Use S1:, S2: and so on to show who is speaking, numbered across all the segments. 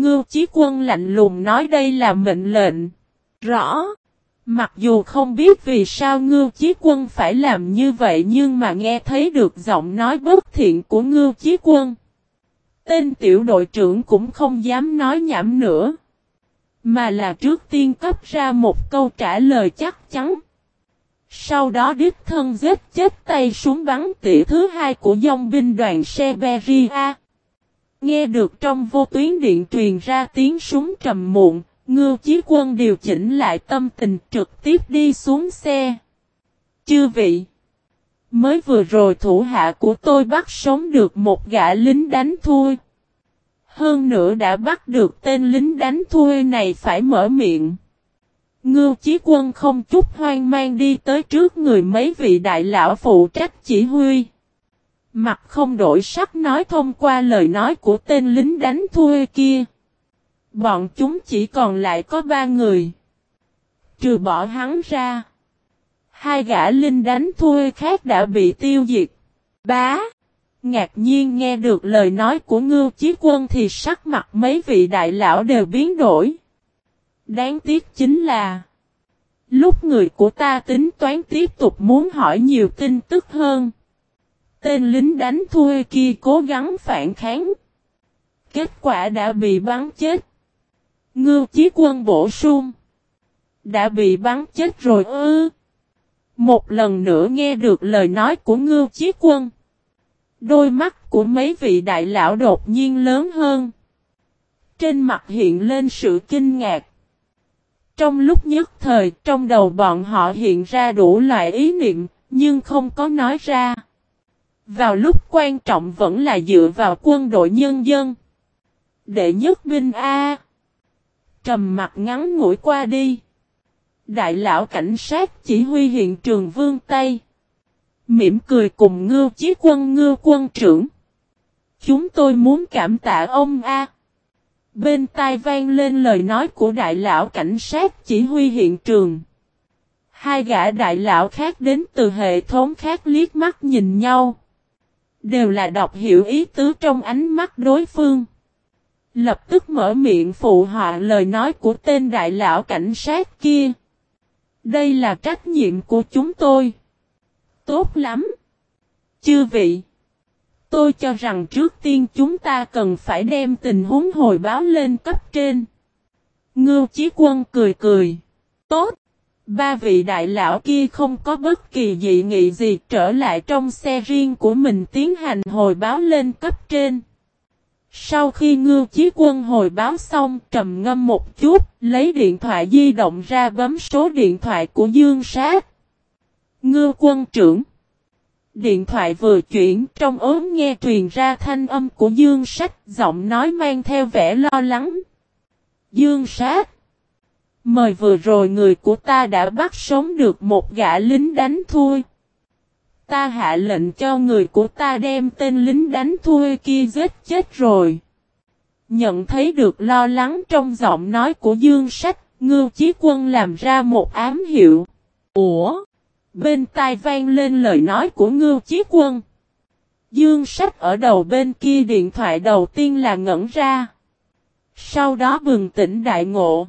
S1: Ngưu Chí Quân lạnh lùng nói đây là mệnh lệnh. Rõ. Mặc dù không biết vì sao Ngưu Chí Quân phải làm như vậy nhưng mà nghe thấy được giọng nói bất thiện của Ngưu Chí Quân. Tên tiểu đội trưởng cũng không dám nói nhảm nữa. Mà là trước tiên cấp ra một câu trả lời chắc chắn. Sau đó đích thân giết chết tay súng bắn tỉa thứ hai của dòng binh đoàn Severia. Nghe được trong vô tuyến điện truyền ra tiếng súng trầm muộn, ngưu chí quân điều chỉnh lại tâm tình trực tiếp đi xuống xe. Chư vị! Mới vừa rồi thủ hạ của tôi bắt sống được một gã lính đánh thui. Hơn nữa đã bắt được tên lính đánh thui này phải mở miệng. Ngưu Chí Quân không chút hoang mang đi tới trước người mấy vị đại lão phụ trách chỉ huy. Mặt không đổi sắc nói thông qua lời nói của tên lính đánh thuê kia. Bọn chúng chỉ còn lại có ba người. Trừ bỏ hắn ra. Hai gã linh đánh thuê khác đã bị tiêu diệt. Bá. Ngạc nhiên nghe được lời nói của ngưu chí quân thì sắc mặt mấy vị đại lão đều biến đổi. Đáng tiếc chính là, Lúc người của ta tính toán tiếp tục muốn hỏi nhiều tin tức hơn. Tên lính đánh thuê kia cố gắng phản kháng. Kết quả đã bị bắn chết. Ngưu chí quân bổ sung. Đã bị bắn chết rồi ư. Một lần nữa nghe được lời nói của ngưu chí quân. Đôi mắt của mấy vị đại lão đột nhiên lớn hơn. Trên mặt hiện lên sự kinh ngạc. Trong lúc nhất thời, trong đầu bọn họ hiện ra đủ loại ý niệm, nhưng không có nói ra. Vào lúc quan trọng vẫn là dựa vào quân đội nhân dân. Đệ nhất binh A. Trầm mặt ngắn ngủi qua đi. Đại lão cảnh sát chỉ huy hiện trường vương Tây. Mỉm cười cùng ngưu chí quân, ngưu quân trưởng. Chúng tôi muốn cảm tạ ông A. Bên tai vang lên lời nói của đại lão cảnh sát chỉ huy hiện trường. Hai gã đại lão khác đến từ hệ thống khác liếc mắt nhìn nhau. Đều là đọc hiểu ý tứ trong ánh mắt đối phương. Lập tức mở miệng phụ họa lời nói của tên đại lão cảnh sát kia. Đây là trách nhiệm của chúng tôi. Tốt lắm. Chư vị. Tôi cho rằng trước tiên chúng ta cần phải đem tình huống hồi báo lên cấp trên. Ngưu Chí Quân cười cười. Tốt. Ba vị đại lão kia không có bất kỳ dị nghị gì trở lại trong xe riêng của mình tiến hành hồi báo lên cấp trên. Sau khi Ngưu Chí Quân hồi báo xong trầm ngâm một chút, lấy điện thoại di động ra bấm số điện thoại của Dương Sát. Ngưu Quân trưởng Điện thoại vừa chuyển trong ốm nghe truyền ra thanh âm của Dương Sách giọng nói mang theo vẻ lo lắng. Dương Sát Mời vừa rồi người của ta đã bắt sống được một gã lính đánh thui. Ta hạ lệnh cho người của ta đem tên lính đánh thui kia giết chết rồi. Nhận thấy được lo lắng trong giọng nói của Dương Sách, Ngưu Chí Quân làm ra một ám hiệu. Ủa? Bên tai vang lên lời nói của Ngưu Chí Quân. Dương sách ở đầu bên kia điện thoại đầu tiên là ngẩn ra. Sau đó bừng tỉnh đại ngộ.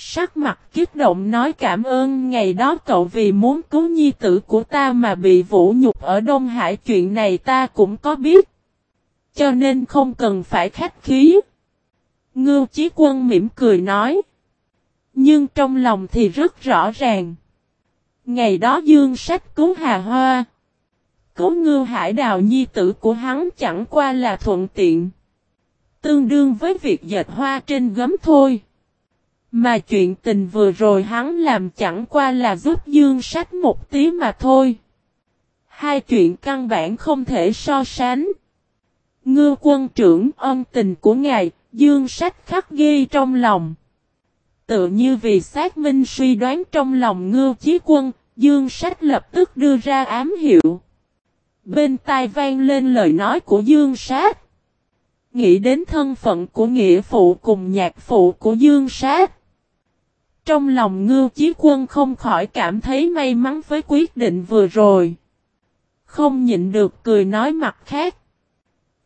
S1: Sắc mặt kích động nói cảm ơn, ngày đó cậu vì muốn cứu nhi tử của ta mà bị vũ nhục ở Đông Hải, chuyện này ta cũng có biết. Cho nên không cần phải khách khí. Ngưu Chí Quân mỉm cười nói. Nhưng trong lòng thì rất rõ ràng. Ngày đó dương sách cứu Hà Hoa. Cứu ngưu hải đào nhi tử của hắn chẳng qua là thuận tiện. Tương đương với việc dệt hoa trên gấm thôi. Mà chuyện tình vừa rồi hắn làm chẳng qua là giúp dương sách một tí mà thôi. Hai chuyện căn bản không thể so sánh. Ngư quân trưởng ân tình của ngài, dương sách khắc ghi trong lòng. Tự như vì xác minh suy đoán trong lòng ngư chí quân, Dương Sách lập tức đưa ra ám hiệu. Bên tai vang lên lời nói của Dương sách. Nghĩ đến thân phận của nghĩa phụ cùng nhạc phụ của Dương Sát. Trong lòng ngưu chí quân không khỏi cảm thấy may mắn với quyết định vừa rồi. Không nhịn được cười nói mặt khác.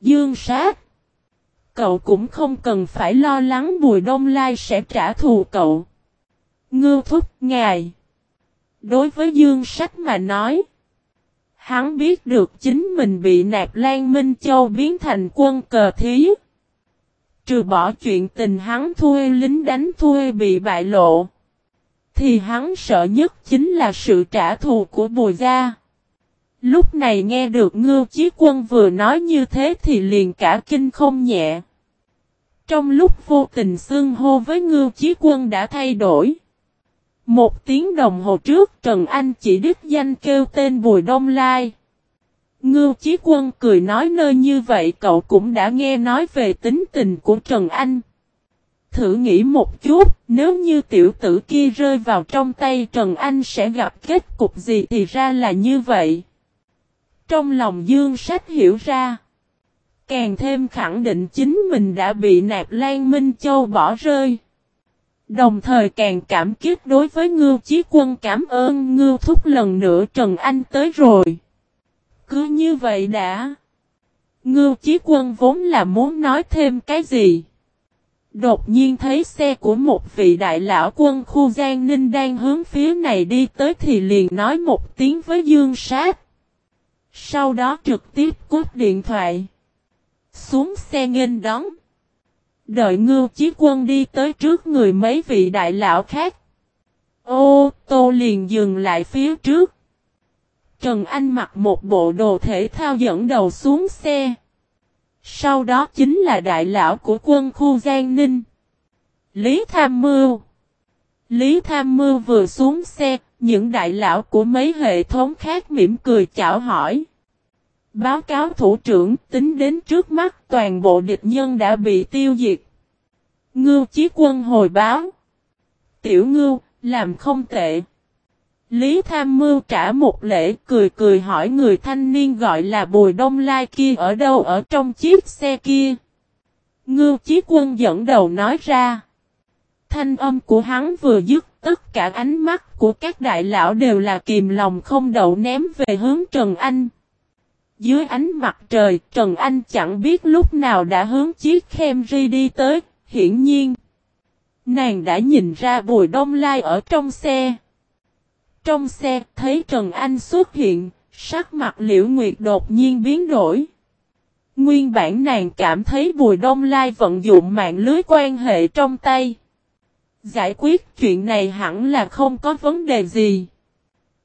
S1: Dương Sát. Cậu cũng không cần phải lo lắng Bùi Đông Lai sẽ trả thù cậu. Ngưu thúc ngài. Đối với Dương Sách mà nói. Hắn biết được chính mình bị Nạp Lan Minh Châu biến thành quân cờ thí. Trừ bỏ chuyện tình hắn thuê lính đánh thuê bị bại lộ. Thì hắn sợ nhất chính là sự trả thù của Bùi Gia. Lúc này nghe được Ngưu Chí Quân vừa nói như thế thì liền cả kinh không nhẹ. Trong lúc vô tình xưng hô với Ngưu Chí Quân đã thay đổi. Một tiếng đồng hồ trước, Trần Anh chỉ đích danh kêu tên Bùi Đông Lai. Ngưu Chí Quân cười nói nơi như vậy cậu cũng đã nghe nói về tính tình của Trần Anh. Thử nghĩ một chút, nếu như tiểu tử kia rơi vào trong tay Trần Anh sẽ gặp kết cục gì thì ra là như vậy. Trong lòng Dương Sách hiểu ra. Càng thêm khẳng định chính mình đã bị Nạp Lan Minh Châu bỏ rơi. Đồng thời càng cảm kích đối với Ngưu Chí Quân cảm ơn Ngưu Thúc lần nữa Trần Anh tới rồi. Cứ như vậy đã. Ngưu Chí Quân vốn là muốn nói thêm cái gì. Đột nhiên thấy xe của một vị đại lão quân khu Giang Ninh đang hướng phía này đi tới thì liền nói một tiếng với Dương Sát. Sau đó trực tiếp cút điện thoại. Xuống xe nghênh đón. Đợi ngưu chí quân đi tới trước người mấy vị đại lão khác. Ô, tô liền dừng lại phía trước. Trần Anh mặc một bộ đồ thể thao dẫn đầu xuống xe. Sau đó chính là đại lão của quân khu Giang Ninh. Lý Tham Mưu Lý Tham Mưu vừa xuống xe, những đại lão của mấy hệ thống khác mỉm cười chào hỏi. Báo cáo thủ trưởng tính đến trước mắt toàn bộ địch nhân đã bị tiêu diệt. Ngưu Chí Quân hồi báo. Tiểu Ngưu, làm không tệ. Lý Tham Mưu trả một lễ cười cười hỏi người thanh niên gọi là Bùi Đông Lai kia ở đâu ở trong chiếc xe kia. Ngưu Chí Quân dẫn đầu nói ra. Thanh âm của hắn vừa dứt tất cả ánh mắt của các đại lão đều là kìm lòng không đậu ném về hướng Trần Anh. Dưới ánh mặt trời, Trần Anh chẳng biết lúc nào đã hướng chiếc Camry đi tới, hiển nhiên. Nàng đã nhìn ra Bùi Đông Lai ở trong xe. Trong xe, thấy Trần Anh xuất hiện, sắc mặt Liễu Nguyệt đột nhiên biến đổi. Nguyên bản nàng cảm thấy Bùi Đông Lai vận dụng mạng lưới quan hệ trong tay. Giải quyết chuyện này hẳn là không có vấn đề gì.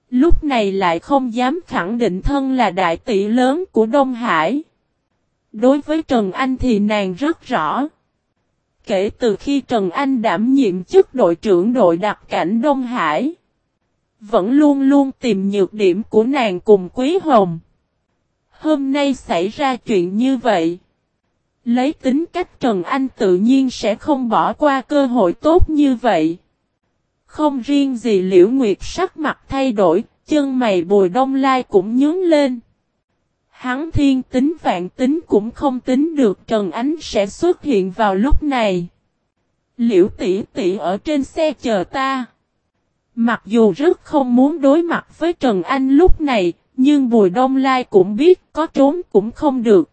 S1: Lúc này lại không dám khẳng định thân là đại tỷ lớn của Đông Hải. Đối với Trần Anh thì nàng rất rõ. Kể từ khi Trần Anh đảm nhiệm chức đội trưởng đội đặc cảnh Đông Hải. Vẫn luôn luôn tìm nhược điểm của nàng cùng Quý Hồng. Hôm nay xảy ra chuyện như vậy. Lấy tính cách Trần Anh tự nhiên sẽ không bỏ qua cơ hội tốt như vậy. Không riêng gì Liễu Nguyệt sắc mặt thay đổi, chân mày bùi đông lai cũng nhướng lên. Hắn thiên tính vạn tính cũng không tính được Trần Ánh sẽ xuất hiện vào lúc này. Liễu tỷ tỷ ở trên xe chờ ta. Mặc dù rất không muốn đối mặt với Trần Anh lúc này, nhưng Bùi Đông Lai cũng biết có trốn cũng không được.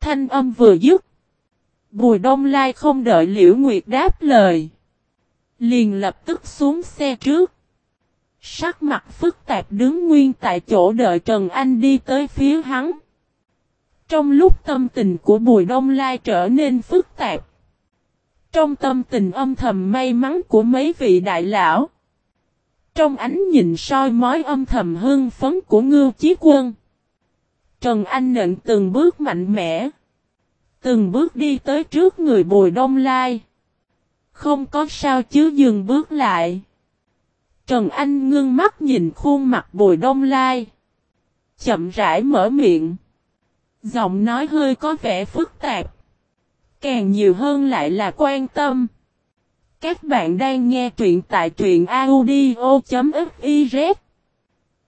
S1: Thanh âm vừa dứt. Bùi Đông Lai không đợi Liễu Nguyệt đáp lời. Liền lập tức xuống xe trước. Sắc mặt phức tạp đứng nguyên tại chỗ đợi Trần Anh đi tới phía hắn. Trong lúc tâm tình của Bùi Đông Lai trở nên phức tạp. Trong tâm tình âm thầm may mắn của mấy vị đại lão. Trong ánh nhìn soi mói âm thầm hưng phấn của ngưu chí quân. Trần Anh nện từng bước mạnh mẽ. Từng bước đi tới trước người Bùi Đông Lai. Không có sao chứ dừng bước lại. Trần Anh ngưng mắt nhìn khuôn mặt Bùi Đông Lai. Chậm rãi mở miệng. Giọng nói hơi có vẻ phức tạp. Càng nhiều hơn lại là quan tâm. Các bạn đang nghe truyện tại truyện audio.fiz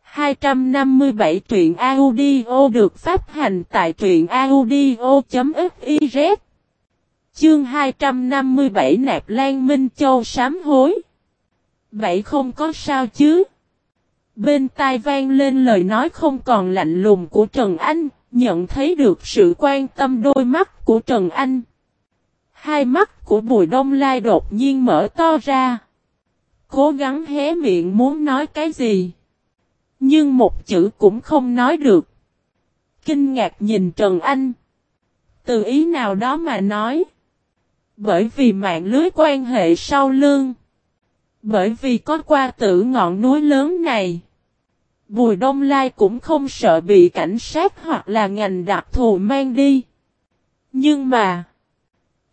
S1: 257 truyện audio được phát hành tại truyện audio.fiz Chương 257 Nạp Lan Minh Châu sám hối Vậy không có sao chứ? Bên tai vang lên lời nói không còn lạnh lùng của Trần Anh, nhận thấy được sự quan tâm đôi mắt của Trần Anh. Hai mắt của Bùi Đông Lai đột nhiên mở to ra. Cố gắng hé miệng muốn nói cái gì. Nhưng một chữ cũng không nói được. Kinh ngạc nhìn Trần Anh. Từ ý nào đó mà nói. Bởi vì mạng lưới quan hệ sau lưng. Bởi vì có qua tử ngọn núi lớn này. Bùi Đông Lai cũng không sợ bị cảnh sát hoặc là ngành đặc thù mang đi. Nhưng mà.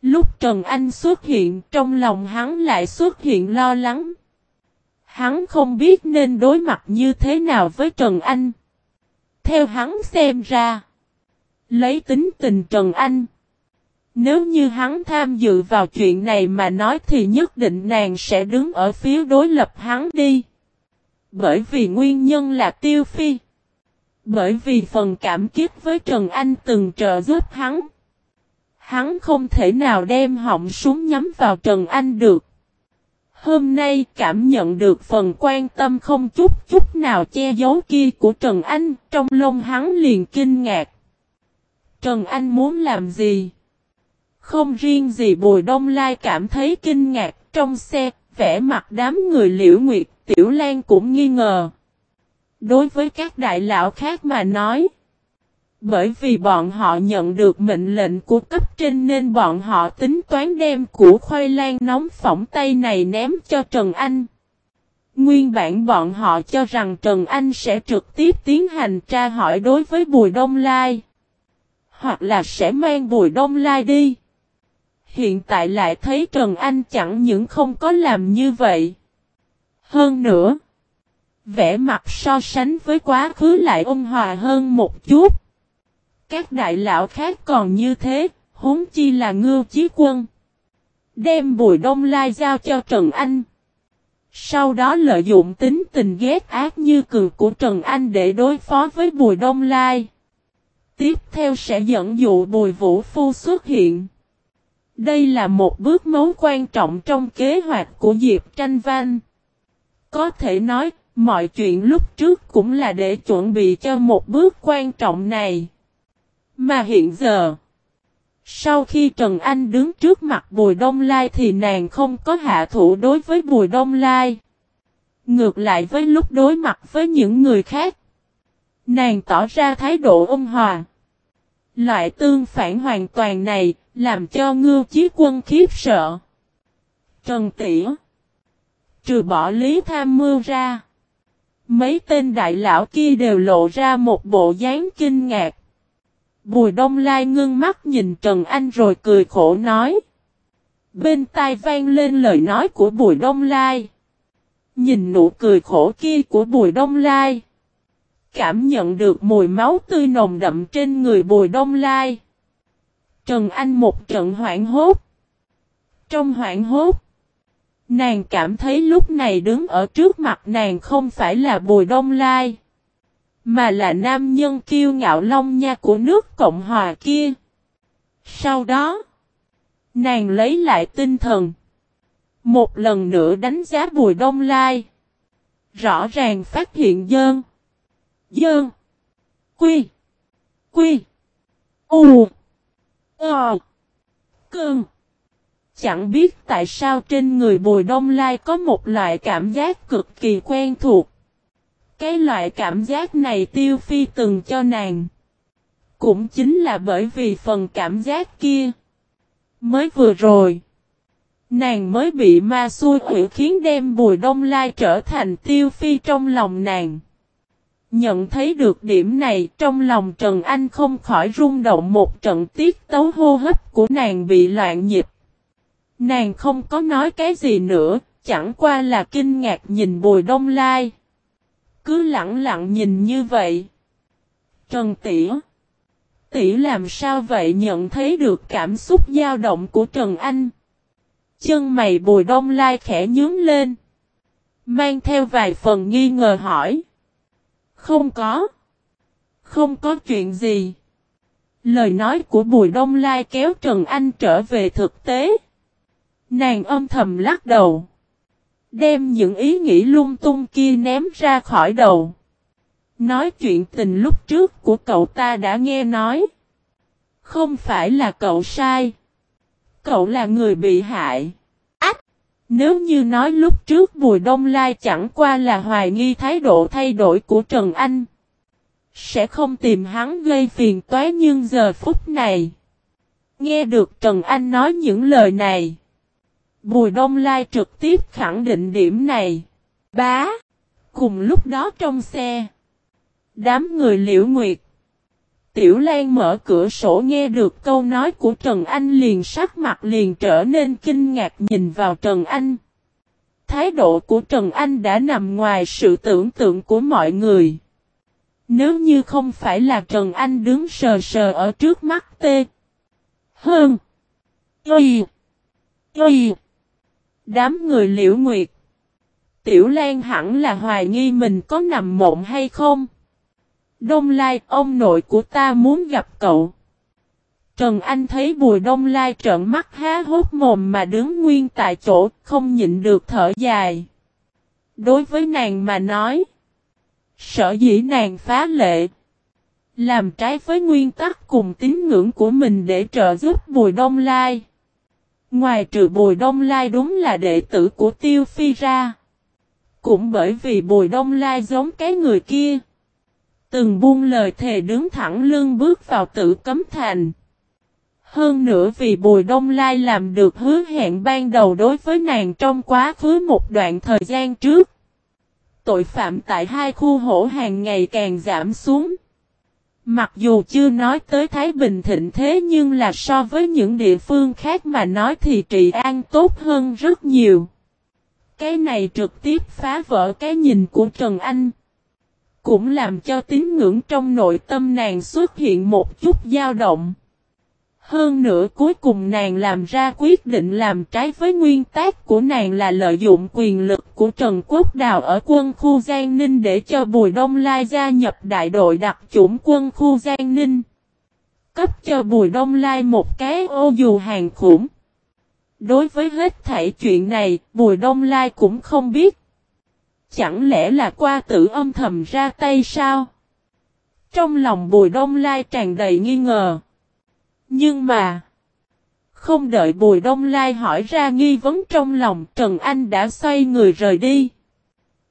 S1: Lúc Trần Anh xuất hiện, trong lòng hắn lại xuất hiện lo lắng. Hắn không biết nên đối mặt như thế nào với Trần Anh. Theo hắn xem ra. Lấy tính tình Trần Anh. Nếu như hắn tham dự vào chuyện này mà nói thì nhất định nàng sẽ đứng ở phía đối lập hắn đi. Bởi vì nguyên nhân là tiêu phi. Bởi vì phần cảm kích với Trần Anh từng trợ giúp hắn. Hắn không thể nào đem họng súng nhắm vào Trần Anh được. Hôm nay cảm nhận được phần quan tâm không chút chút nào che giấu kia của Trần Anh, trong lông hắn liền kinh ngạc. Trần Anh muốn làm gì? Không riêng gì Bùi Đông Lai cảm thấy kinh ngạc trong xe, vẻ mặt đám người liễu nguyệt, Tiểu Lan cũng nghi ngờ. Đối với các đại lão khác mà nói, bởi vì bọn họ nhận được mệnh lệnh của cấp trên nên bọn họ tính toán đem củ khoai lang nóng phỏng tay này ném cho Trần Anh. Nguyên bản bọn họ cho rằng Trần Anh sẽ trực tiếp tiến hành tra hỏi đối với Bùi Đông Lai. Hoặc là sẽ mang Bùi Đông Lai đi. Hiện tại lại thấy Trần Anh chẳng những không có làm như vậy. Hơn nữa, vẻ mặt so sánh với quá khứ lại ôn hòa hơn một chút. Các đại lão khác còn như thế, huống chi là ngưu chí quân. Đem bùi đông lai giao cho Trần Anh. Sau đó lợi dụng tính tình ghét ác như cường của Trần Anh để đối phó với bùi đông lai. Tiếp theo sẽ dẫn dụ bùi vũ phu xuất hiện. Đây là một bước mấu quan trọng trong kế hoạch của Diệp Tranh Văn. Có thể nói, mọi chuyện lúc trước cũng là để chuẩn bị cho một bước quan trọng này. Mà hiện giờ, sau khi Trần Anh đứng trước mặt Bùi Đông Lai thì nàng không có hạ thủ đối với Bùi Đông Lai. Ngược lại với lúc đối mặt với những người khác, nàng tỏ ra thái độ ôn hòa. Loại tương phản hoàn toàn này làm cho ngưu chí quân khiếp sợ. Trần Tỉa Trừ bỏ lý tham mưu ra. Mấy tên đại lão kia đều lộ ra một bộ dáng kinh ngạc. Bùi đông lai ngưng mắt nhìn Trần Anh rồi cười khổ nói. Bên tai vang lên lời nói của bùi đông lai. Nhìn nụ cười khổ kia của bùi đông lai. Cảm nhận được mùi máu tươi nồng đậm trên người bùi đông lai. Trần Anh một trận hoảng hốt. Trong hoảng hốt. Nàng cảm thấy lúc này đứng ở trước mặt nàng không phải là Bùi Đông Lai. Mà là nam nhân kiêu ngạo long nha của nước Cộng Hòa kia. Sau đó, nàng lấy lại tinh thần. Một lần nữa đánh giá Bùi Đông Lai. Rõ ràng phát hiện dơn. Dơn. Quy. Quy. U. Ờ. Cơn. Chẳng biết tại sao trên người Bùi Đông Lai có một loại cảm giác cực kỳ quen thuộc. Cái loại cảm giác này Tiêu Phi từng cho nàng. Cũng chính là bởi vì phần cảm giác kia. Mới vừa rồi. Nàng mới bị ma xui quỷ khiến đem Bùi Đông Lai trở thành Tiêu Phi trong lòng nàng. Nhận thấy được điểm này trong lòng Trần Anh không khỏi rung động một trận tiết tấu hô hấp của nàng bị loạn nhịp. Nàng không có nói cái gì nữa, chẳng qua là kinh ngạc nhìn Bùi Đông Lai. Cứ lặng lặng nhìn như vậy. Trần Tỉa Tỉ làm sao vậy nhận thấy được cảm xúc dao động của Trần Anh. Chân mày Bùi Đông Lai khẽ nhướng lên. Mang theo vài phần nghi ngờ hỏi. Không có. Không có chuyện gì. Lời nói của Bùi Đông Lai kéo Trần Anh trở về thực tế. Nàng âm thầm lắc đầu. Đem những ý nghĩ lung tung kia ném ra khỏi đầu. Nói chuyện tình lúc trước của cậu ta đã nghe nói. Không phải là cậu sai. Cậu là người bị hại. Ách! Nếu như nói lúc trước Bùi Đông Lai chẳng qua là hoài nghi thái độ thay đổi của Trần Anh. Sẽ không tìm hắn gây phiền toái nhưng giờ phút này. Nghe được Trần Anh nói những lời này. Bùi Đông Lai trực tiếp khẳng định điểm này. Bá! Cùng lúc đó trong xe. Đám người liễu nguyệt. Tiểu Lan mở cửa sổ nghe được câu nói của Trần Anh liền sắc mặt liền trở nên kinh ngạc nhìn vào Trần Anh. Thái độ của Trần Anh đã nằm ngoài sự tưởng tượng của mọi người. Nếu như không phải là Trần Anh đứng sờ sờ ở trước mắt tê. Hơn. Y. Y. Đám người liễu nguyệt. Tiểu Lan hẳn là hoài nghi mình có nằm mộng hay không. Đông Lai, ông nội của ta muốn gặp cậu. Trần Anh thấy Bùi Đông Lai trợn mắt há hốt mồm mà đứng nguyên tại chỗ, không nhịn được thở dài. Đối với nàng mà nói, sở dĩ nàng phá lệ, làm trái với nguyên tắc cùng tín ngưỡng của mình để trợ giúp Bùi Đông Lai. Ngoài trừ Bùi Đông Lai đúng là đệ tử của Tiêu Phi ra. Cũng bởi vì Bùi Đông Lai giống cái người kia. Từng buông lời thề đứng thẳng lưng bước vào tử cấm thành. Hơn nữa vì Bùi Đông Lai làm được hứa hẹn ban đầu đối với nàng trong quá khứ một đoạn thời gian trước. Tội phạm tại hai khu hổ hàng ngày càng giảm xuống. Mặc dù chưa nói tới Thái Bình thịnh thế nhưng là so với những địa phương khác mà nói thì trị an tốt hơn rất nhiều. Cái này trực tiếp phá vỡ cái nhìn của Trần Anh. Cũng làm cho tín ngưỡng trong nội tâm nàng xuất hiện một chút dao động. Hơn nữa cuối cùng nàng làm ra quyết định làm trái với nguyên tắc của nàng là lợi dụng quyền lực của Trần Quốc Đào ở quân khu Giang Ninh để cho Bùi Đông Lai gia nhập đại đội đặc chủng quân khu Giang Ninh. Cấp cho Bùi Đông Lai một cái ô dù hàng khủng. Đối với hết thảy chuyện này, Bùi Đông Lai cũng không biết. Chẳng lẽ là qua tử âm thầm ra tay sao? Trong lòng Bùi Đông Lai tràn đầy nghi ngờ. Nhưng mà, không đợi Bùi Đông Lai hỏi ra nghi vấn trong lòng Trần Anh đã xoay người rời đi.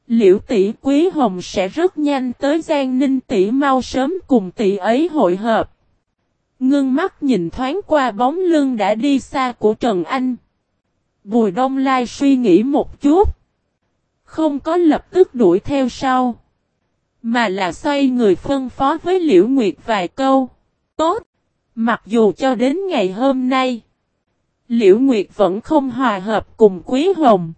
S1: Liễu tỷ Quý Hồng sẽ rất nhanh tới Giang Ninh tỷ mau sớm cùng tỷ ấy hội hợp. Ngưng mắt nhìn thoáng qua bóng lưng đã đi xa của Trần Anh. Bùi Đông Lai suy nghĩ một chút. Không có lập tức đuổi theo sau. Mà là xoay người phân phó với Liễu Nguyệt vài câu. Tốt. Mặc dù cho đến ngày hôm nay. Liễu Nguyệt vẫn không hòa hợp cùng Quý Hồng.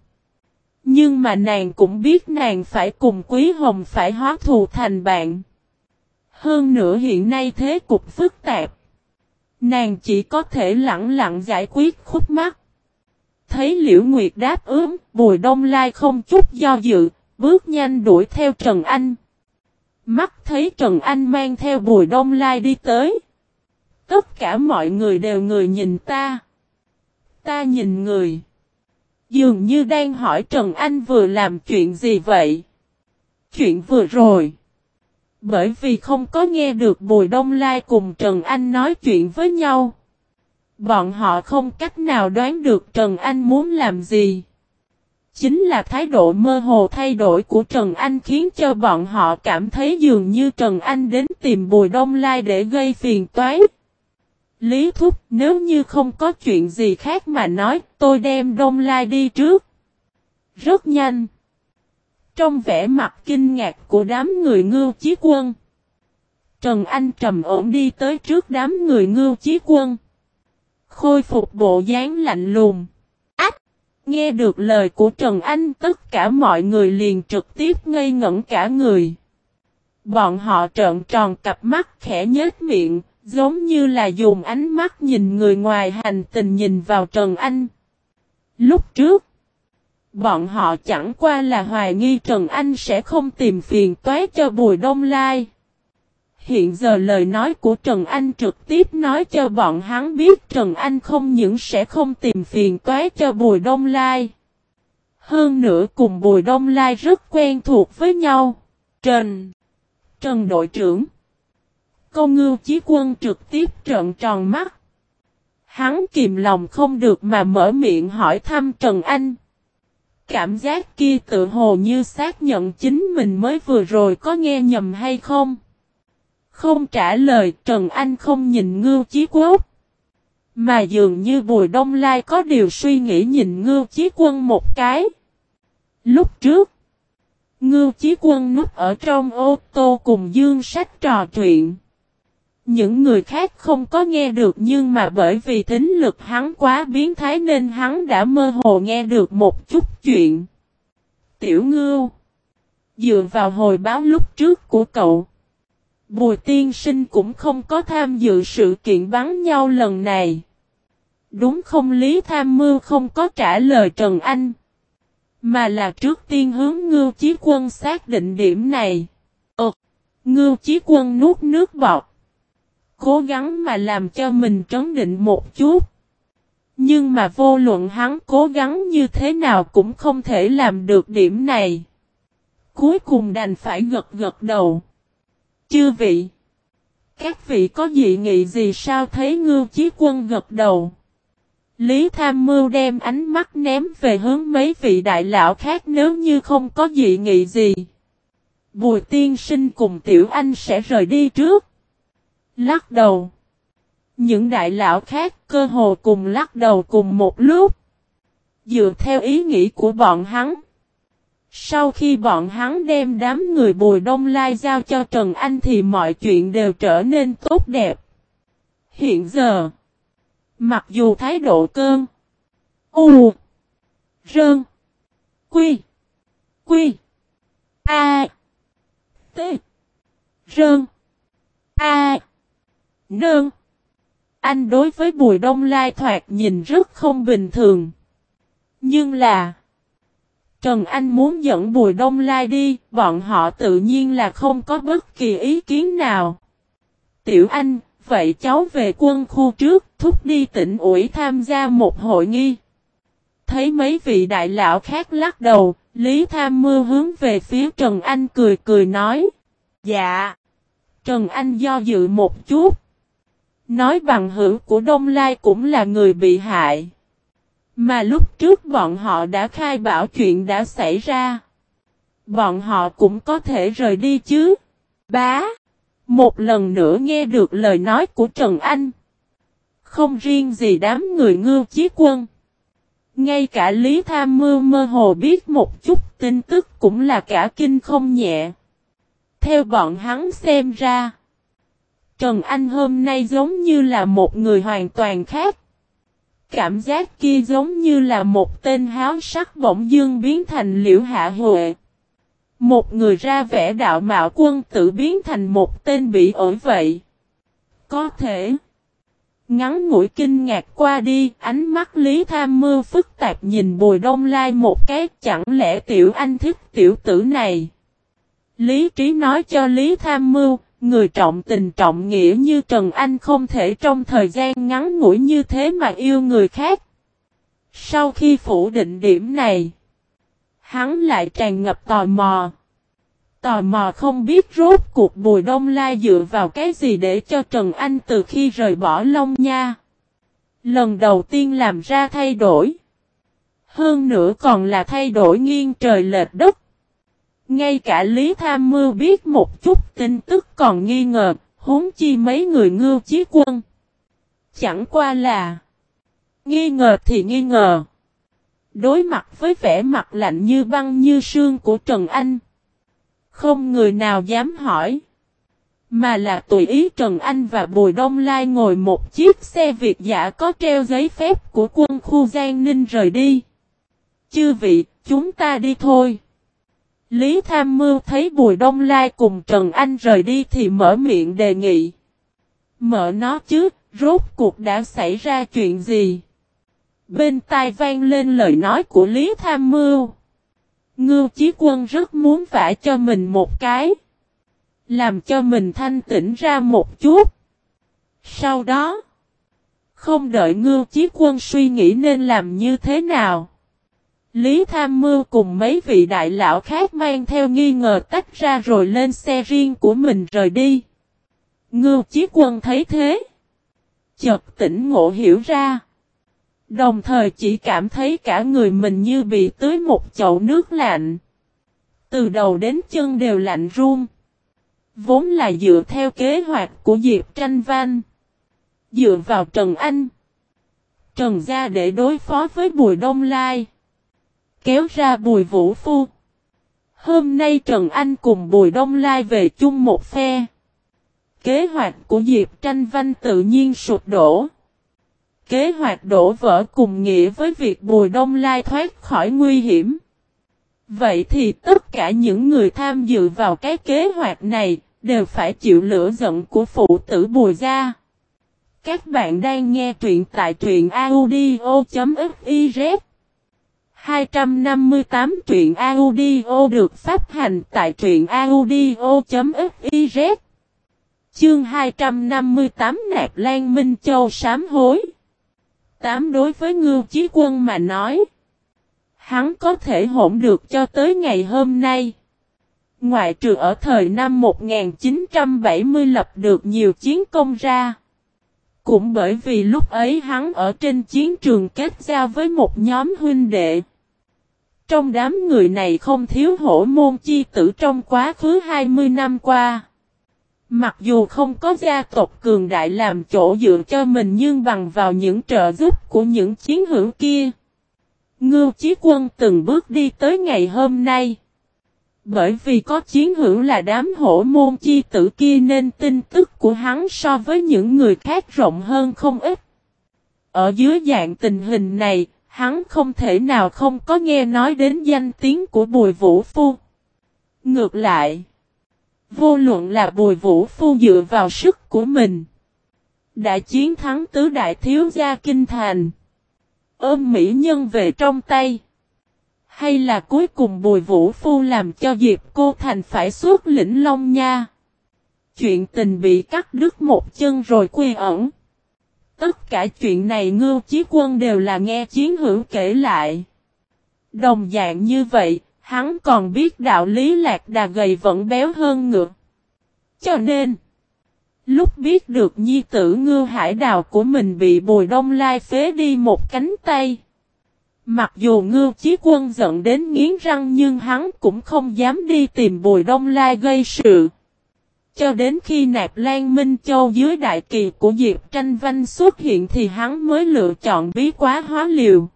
S1: Nhưng mà nàng cũng biết nàng phải cùng Quý Hồng phải hóa thù thành bạn. Hơn nữa hiện nay thế cục phức tạp. Nàng chỉ có thể lặng lặng giải quyết khúc mắc. Thấy Liễu Nguyệt đáp ứng, Bùi Đông Lai không chút do dự, bước nhanh đuổi theo Trần Anh. Mắt thấy Trần Anh mang theo Bùi Đông Lai đi tới. Tất cả mọi người đều người nhìn ta. Ta nhìn người. Dường như đang hỏi Trần Anh vừa làm chuyện gì vậy? Chuyện vừa rồi. Bởi vì không có nghe được Bùi Đông Lai cùng Trần Anh nói chuyện với nhau. Bọn họ không cách nào đoán được Trần Anh muốn làm gì. Chính là thái độ mơ hồ thay đổi của Trần Anh khiến cho bọn họ cảm thấy dường như Trần Anh đến tìm Bùi Đông Lai để gây phiền toái. Lý Thúc, nếu như không có chuyện gì khác mà nói, tôi đem Đông Lai đi trước. Rất nhanh. Trong vẻ mặt kinh ngạc của đám người ngưu chí quân. Trần Anh trầm ổn đi tới trước đám người ngưu chí quân. Khôi phục bộ dáng lạnh lùng. Ách! Nghe được lời của Trần Anh tất cả mọi người liền trực tiếp ngây ngẩn cả người. Bọn họ trợn tròn cặp mắt khẽ nhếch miệng, giống như là dùng ánh mắt nhìn người ngoài hành tình nhìn vào Trần Anh. Lúc trước, bọn họ chẳng qua là hoài nghi Trần Anh sẽ không tìm phiền toái cho Bùi Đông Lai. Hiện giờ lời nói của Trần Anh trực tiếp nói cho bọn hắn biết Trần Anh không những sẽ không tìm phiền toái cho Bùi Đông Lai. Hơn nữa cùng Bùi Đông Lai rất quen thuộc với nhau. Trần Trần đội trưởng Câu ngưu chí quân trực tiếp trợn tròn mắt. Hắn kìm lòng không được mà mở miệng hỏi thăm Trần Anh. Cảm giác kia tự hồ như xác nhận chính mình mới vừa rồi có nghe nhầm hay không. Không trả lời Trần Anh không nhìn Ngưu Chí Quốc. Mà dường như Bùi Đông Lai có điều suy nghĩ nhìn Ngưu Chí Quân một cái. Lúc trước, Ngưu Chí Quân núp ở trong ô tô cùng Dương Sách trò chuyện. Những người khác không có nghe được nhưng mà bởi vì tính lực hắn quá biến thái nên hắn đã mơ hồ nghe được một chút chuyện. Tiểu Ngưu Dựa vào hồi báo lúc trước của cậu Bùi tiên sinh cũng không có tham dự sự kiện bắn nhau lần này. Đúng không Lý Tham Mưu không có trả lời Trần Anh. Mà là trước tiên hướng Ngưu Chí Quân xác định điểm này. Ờ, Ngưu Chí Quân nuốt nước bọt. Cố gắng mà làm cho mình trấn định một chút. Nhưng mà vô luận hắn cố gắng như thế nào cũng không thể làm được điểm này. Cuối cùng đành phải gật gật đầu. Chư vị. Các vị có dị nghị gì sao thấy ngưu chí quân gật đầu. Lý Tham Mưu đem ánh mắt ném về hướng mấy vị đại lão khác nếu như không có dị nghị gì. Bùi tiên sinh cùng Tiểu Anh sẽ rời đi trước. Lắc đầu. Những đại lão khác cơ hồ cùng lắc đầu cùng một lúc. Dựa theo ý nghĩ của bọn hắn. Sau khi bọn hắn đem đám người Bùi Đông Lai giao cho Trần Anh thì mọi chuyện đều trở nên tốt đẹp. Hiện giờ, mặc dù thái độ cơn, U, Rơn, Quy, Quy, A, T, Rơn, A, nương anh đối với Bùi Đông Lai thoạt nhìn rất không bình thường. Nhưng là, Trần Anh muốn dẫn Bùi Đông Lai đi, bọn họ tự nhiên là không có bất kỳ ý kiến nào. Tiểu Anh, vậy cháu về quân khu trước, thúc đi tỉnh ủi tham gia một hội nghi. Thấy mấy vị đại lão khác lắc đầu, Lý Tham Mưa hướng về phía Trần Anh cười cười nói. Dạ. Trần Anh do dự một chút. Nói bằng hữu của Đông Lai cũng là người bị hại. Mà lúc trước bọn họ đã khai bảo chuyện đã xảy ra. Bọn họ cũng có thể rời đi chứ. Bá. Một lần nữa nghe được lời nói của Trần Anh. Không riêng gì đám người ngưu chí quân. Ngay cả Lý Tham Mưu mơ hồ biết một chút tin tức cũng là cả kinh không nhẹ. Theo bọn hắn xem ra. Trần Anh hôm nay giống như là một người hoàn toàn khác. Cảm giác kia giống như là một tên háo sắc bỗng dương biến thành liễu hạ huệ. Một người ra vẻ đạo mạo quân tự biến thành một tên bị ổi vậy. Có thể. Ngắn ngủi kinh ngạc qua đi, ánh mắt Lý Tham Mưu phức tạp nhìn Bùi Đông Lai một cái chẳng lẽ tiểu anh thích tiểu tử này. Lý Trí nói cho Lý Tham Mưu, Người trọng tình trọng nghĩa như Trần Anh không thể trong thời gian ngắn ngủi như thế mà yêu người khác. Sau khi phủ định điểm này, hắn lại tràn ngập tò mò. Tò mò không biết rốt cuộc Bùi Đông Lai dựa vào cái gì để cho Trần Anh từ khi rời bỏ Long Nha. Lần đầu tiên làm ra thay đổi. Hơn nữa còn là thay đổi nghiêng trời lệch đất. Ngay cả Lý Tham Mưu biết một chút tin tức còn nghi ngờ, huống chi mấy người ngưu chí quân. Chẳng qua là nghi ngờ thì nghi ngờ. Đối mặt với vẻ mặt lạnh như băng như sương của Trần Anh. Không người nào dám hỏi. Mà là tùy ý Trần Anh và Bùi Đông Lai ngồi một chiếc xe Việt giả có treo giấy phép của quân khu Giang Ninh rời đi. Chư vị, chúng ta đi thôi. Lý Tham Mưu thấy Bùi Đông Lai cùng Trần Anh rời đi thì mở miệng đề nghị. Mở nó chứ, rốt cuộc đã xảy ra chuyện gì? Bên tai vang lên lời nói của Lý Tham Mưu. Ngưu Chí Quân rất muốn vả cho mình một cái. Làm cho mình thanh tĩnh ra một chút. Sau đó, không đợi Ngưu Chí Quân suy nghĩ nên làm như thế nào. Lý Tham Mưu cùng mấy vị đại lão khác mang theo nghi ngờ tách ra rồi lên xe riêng của mình rời đi. Ngưu Chí Quân thấy thế. chợt tỉnh ngộ hiểu ra. Đồng thời chỉ cảm thấy cả người mình như bị tưới một chậu nước lạnh. Từ đầu đến chân đều lạnh run. Vốn là dựa theo kế hoạch của Diệp Tranh Văn. Dựa vào Trần Anh. Trần Gia để đối phó với Bùi Đông Lai. Kéo ra Bùi Vũ Phu. Hôm nay Trần Anh cùng Bùi Đông Lai về chung một phe. Kế hoạch của Diệp Tranh Văn tự nhiên sụp đổ. Kế hoạch đổ vỡ cùng nghĩa với việc Bùi Đông Lai thoát khỏi nguy hiểm. Vậy thì tất cả những người tham dự vào cái kế hoạch này đều phải chịu lửa giận của phụ tử Bùi gia. Các bạn đang nghe truyện tại truyện audio.fif 258 truyện audio được phát hành tại truyện audio.fiz Chương 258 Nạp Lan Minh Châu sám hối. Tám đối với Ngưu Chí Quân mà nói, Hắn có thể hỗn được cho tới ngày hôm nay. Ngoại trừ ở thời năm 1970 lập được nhiều chiến công ra, Cũng bởi vì lúc ấy hắn ở trên chiến trường kết giao với một nhóm huynh đệ. Trong đám người này không thiếu hổ môn chi tử trong quá khứ 20 năm qua Mặc dù không có gia tộc cường đại làm chỗ dựa cho mình nhưng bằng vào những trợ giúp của những chiến hữu kia. Ngưu Chí Quân từng bước đi tới ngày hôm nay. Bởi vì có chiến hữu là đám hổ môn chi tử kia nên tin tức của hắn so với những người khác rộng hơn không ít. Ở dưới dạng tình hình này, hắn không thể nào không có nghe nói đến danh tiếng của Bùi Vũ Phu. Ngược lại, Vô luận là bùi vũ phu dựa vào sức của mình. Đã chiến thắng tứ đại thiếu gia kinh thành. Ôm mỹ nhân về trong tay. Hay là cuối cùng bùi vũ phu làm cho Diệp cô thành phải suốt lĩnh long nha. Chuyện tình bị cắt đứt một chân rồi quy ẩn. Tất cả chuyện này ngưu chí quân đều là nghe chiến hữu kể lại. Đồng dạng như vậy, Hắn còn biết đạo lý lạc đà gầy vẫn béo hơn ngựa. Cho nên, lúc biết được nhi tử Ngưu hải đào của mình bị bùi đông lai phế đi một cánh tay. Mặc dù Ngưu chí quân giận đến nghiến răng nhưng hắn cũng không dám đi tìm bùi đông lai gây sự. Cho đến khi nạp Lan Minh Châu dưới đại kỳ của Diệp Tranh Văn xuất hiện thì hắn mới lựa chọn bí quá hóa liều.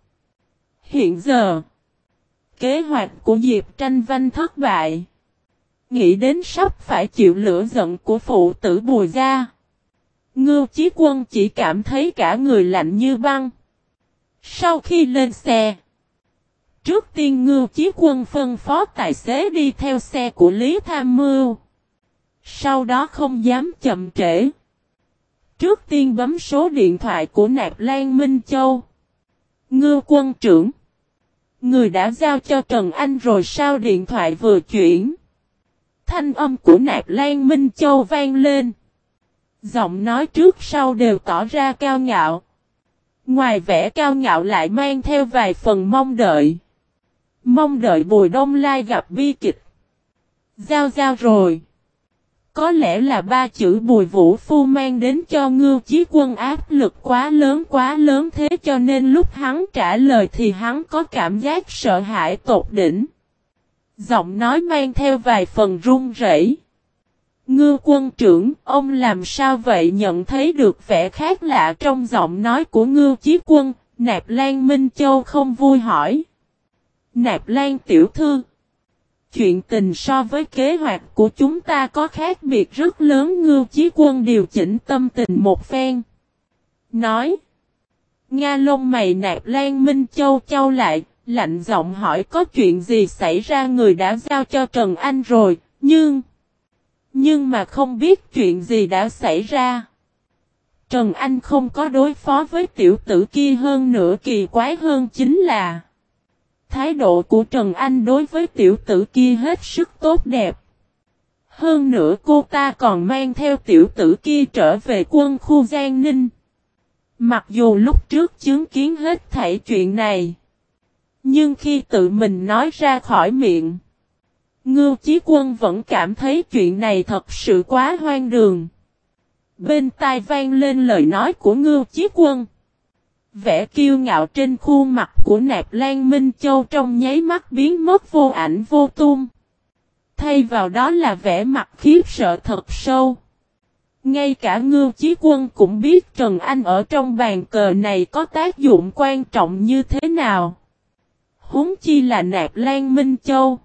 S1: Hiện giờ, Kế hoạch của Diệp Tranh Văn thất bại. Nghĩ đến sắp phải chịu lửa giận của phụ tử bùi gia. Ngưu Chí Quân chỉ cảm thấy cả người lạnh như băng. Sau khi lên xe, trước tiên Ngưu Chí Quân phân phó tài xế đi theo xe của Lý Tham Mưu. Sau đó không dám chậm trễ. Trước tiên bấm số điện thoại của Nạp Lan Minh Châu. ngư quân trưởng. Người đã giao cho Trần Anh rồi sao điện thoại vừa chuyển. Thanh âm của Nạp Lan Minh Châu vang lên. Giọng nói trước sau đều tỏ ra cao ngạo. Ngoài vẻ cao ngạo lại mang theo vài phần mong đợi. Mong đợi Bùi Đông Lai gặp bi kịch. Giao giao rồi. Có lẽ là ba chữ bùi vũ phu mang đến cho ngưu chí quân áp lực quá lớn quá lớn thế cho nên lúc hắn trả lời thì hắn có cảm giác sợ hãi tột đỉnh. Giọng nói mang theo vài phần run rẩy. Ngư quân trưởng, ông làm sao vậy nhận thấy được vẻ khác lạ trong giọng nói của ngư chí quân, Nạp Lan Minh Châu không vui hỏi. Nạp Lan tiểu thư, chuyện tình so với kế hoạch của chúng ta có khác biệt rất lớn ngưu chí quân điều chỉnh tâm tình một phen. Nói. Nga lông mày nạp Lan Minh Châu châu lại, lạnh giọng hỏi có chuyện gì xảy ra người đã giao cho Trần Anh rồi, nhưng... Nhưng mà không biết chuyện gì đã xảy ra. Trần Anh không có đối phó với tiểu tử kia hơn nữa kỳ quái hơn chính là Thái độ của Trần Anh đối với tiểu tử kia hết sức tốt đẹp. Hơn nữa cô ta còn mang theo tiểu tử kia trở về quân khu Giang Ninh. Mặc dù lúc trước chứng kiến hết thảy chuyện này. Nhưng khi tự mình nói ra khỏi miệng. Ngưu Chí Quân vẫn cảm thấy chuyện này thật sự quá hoang đường. Bên tai vang lên lời nói của ngưu chí quân. Vẻ kiêu ngạo trên khuôn mặt của nạp Lan Minh Châu trong nháy mắt biến mất vô ảnh vô tung. Thay vào đó là vẻ mặt khiếp sợ thật sâu. Ngay cả ngưu chí quân cũng biết Trần Anh ở trong bàn cờ này có tác dụng quan trọng như thế nào. Húng chi là nạp Lan Minh Châu.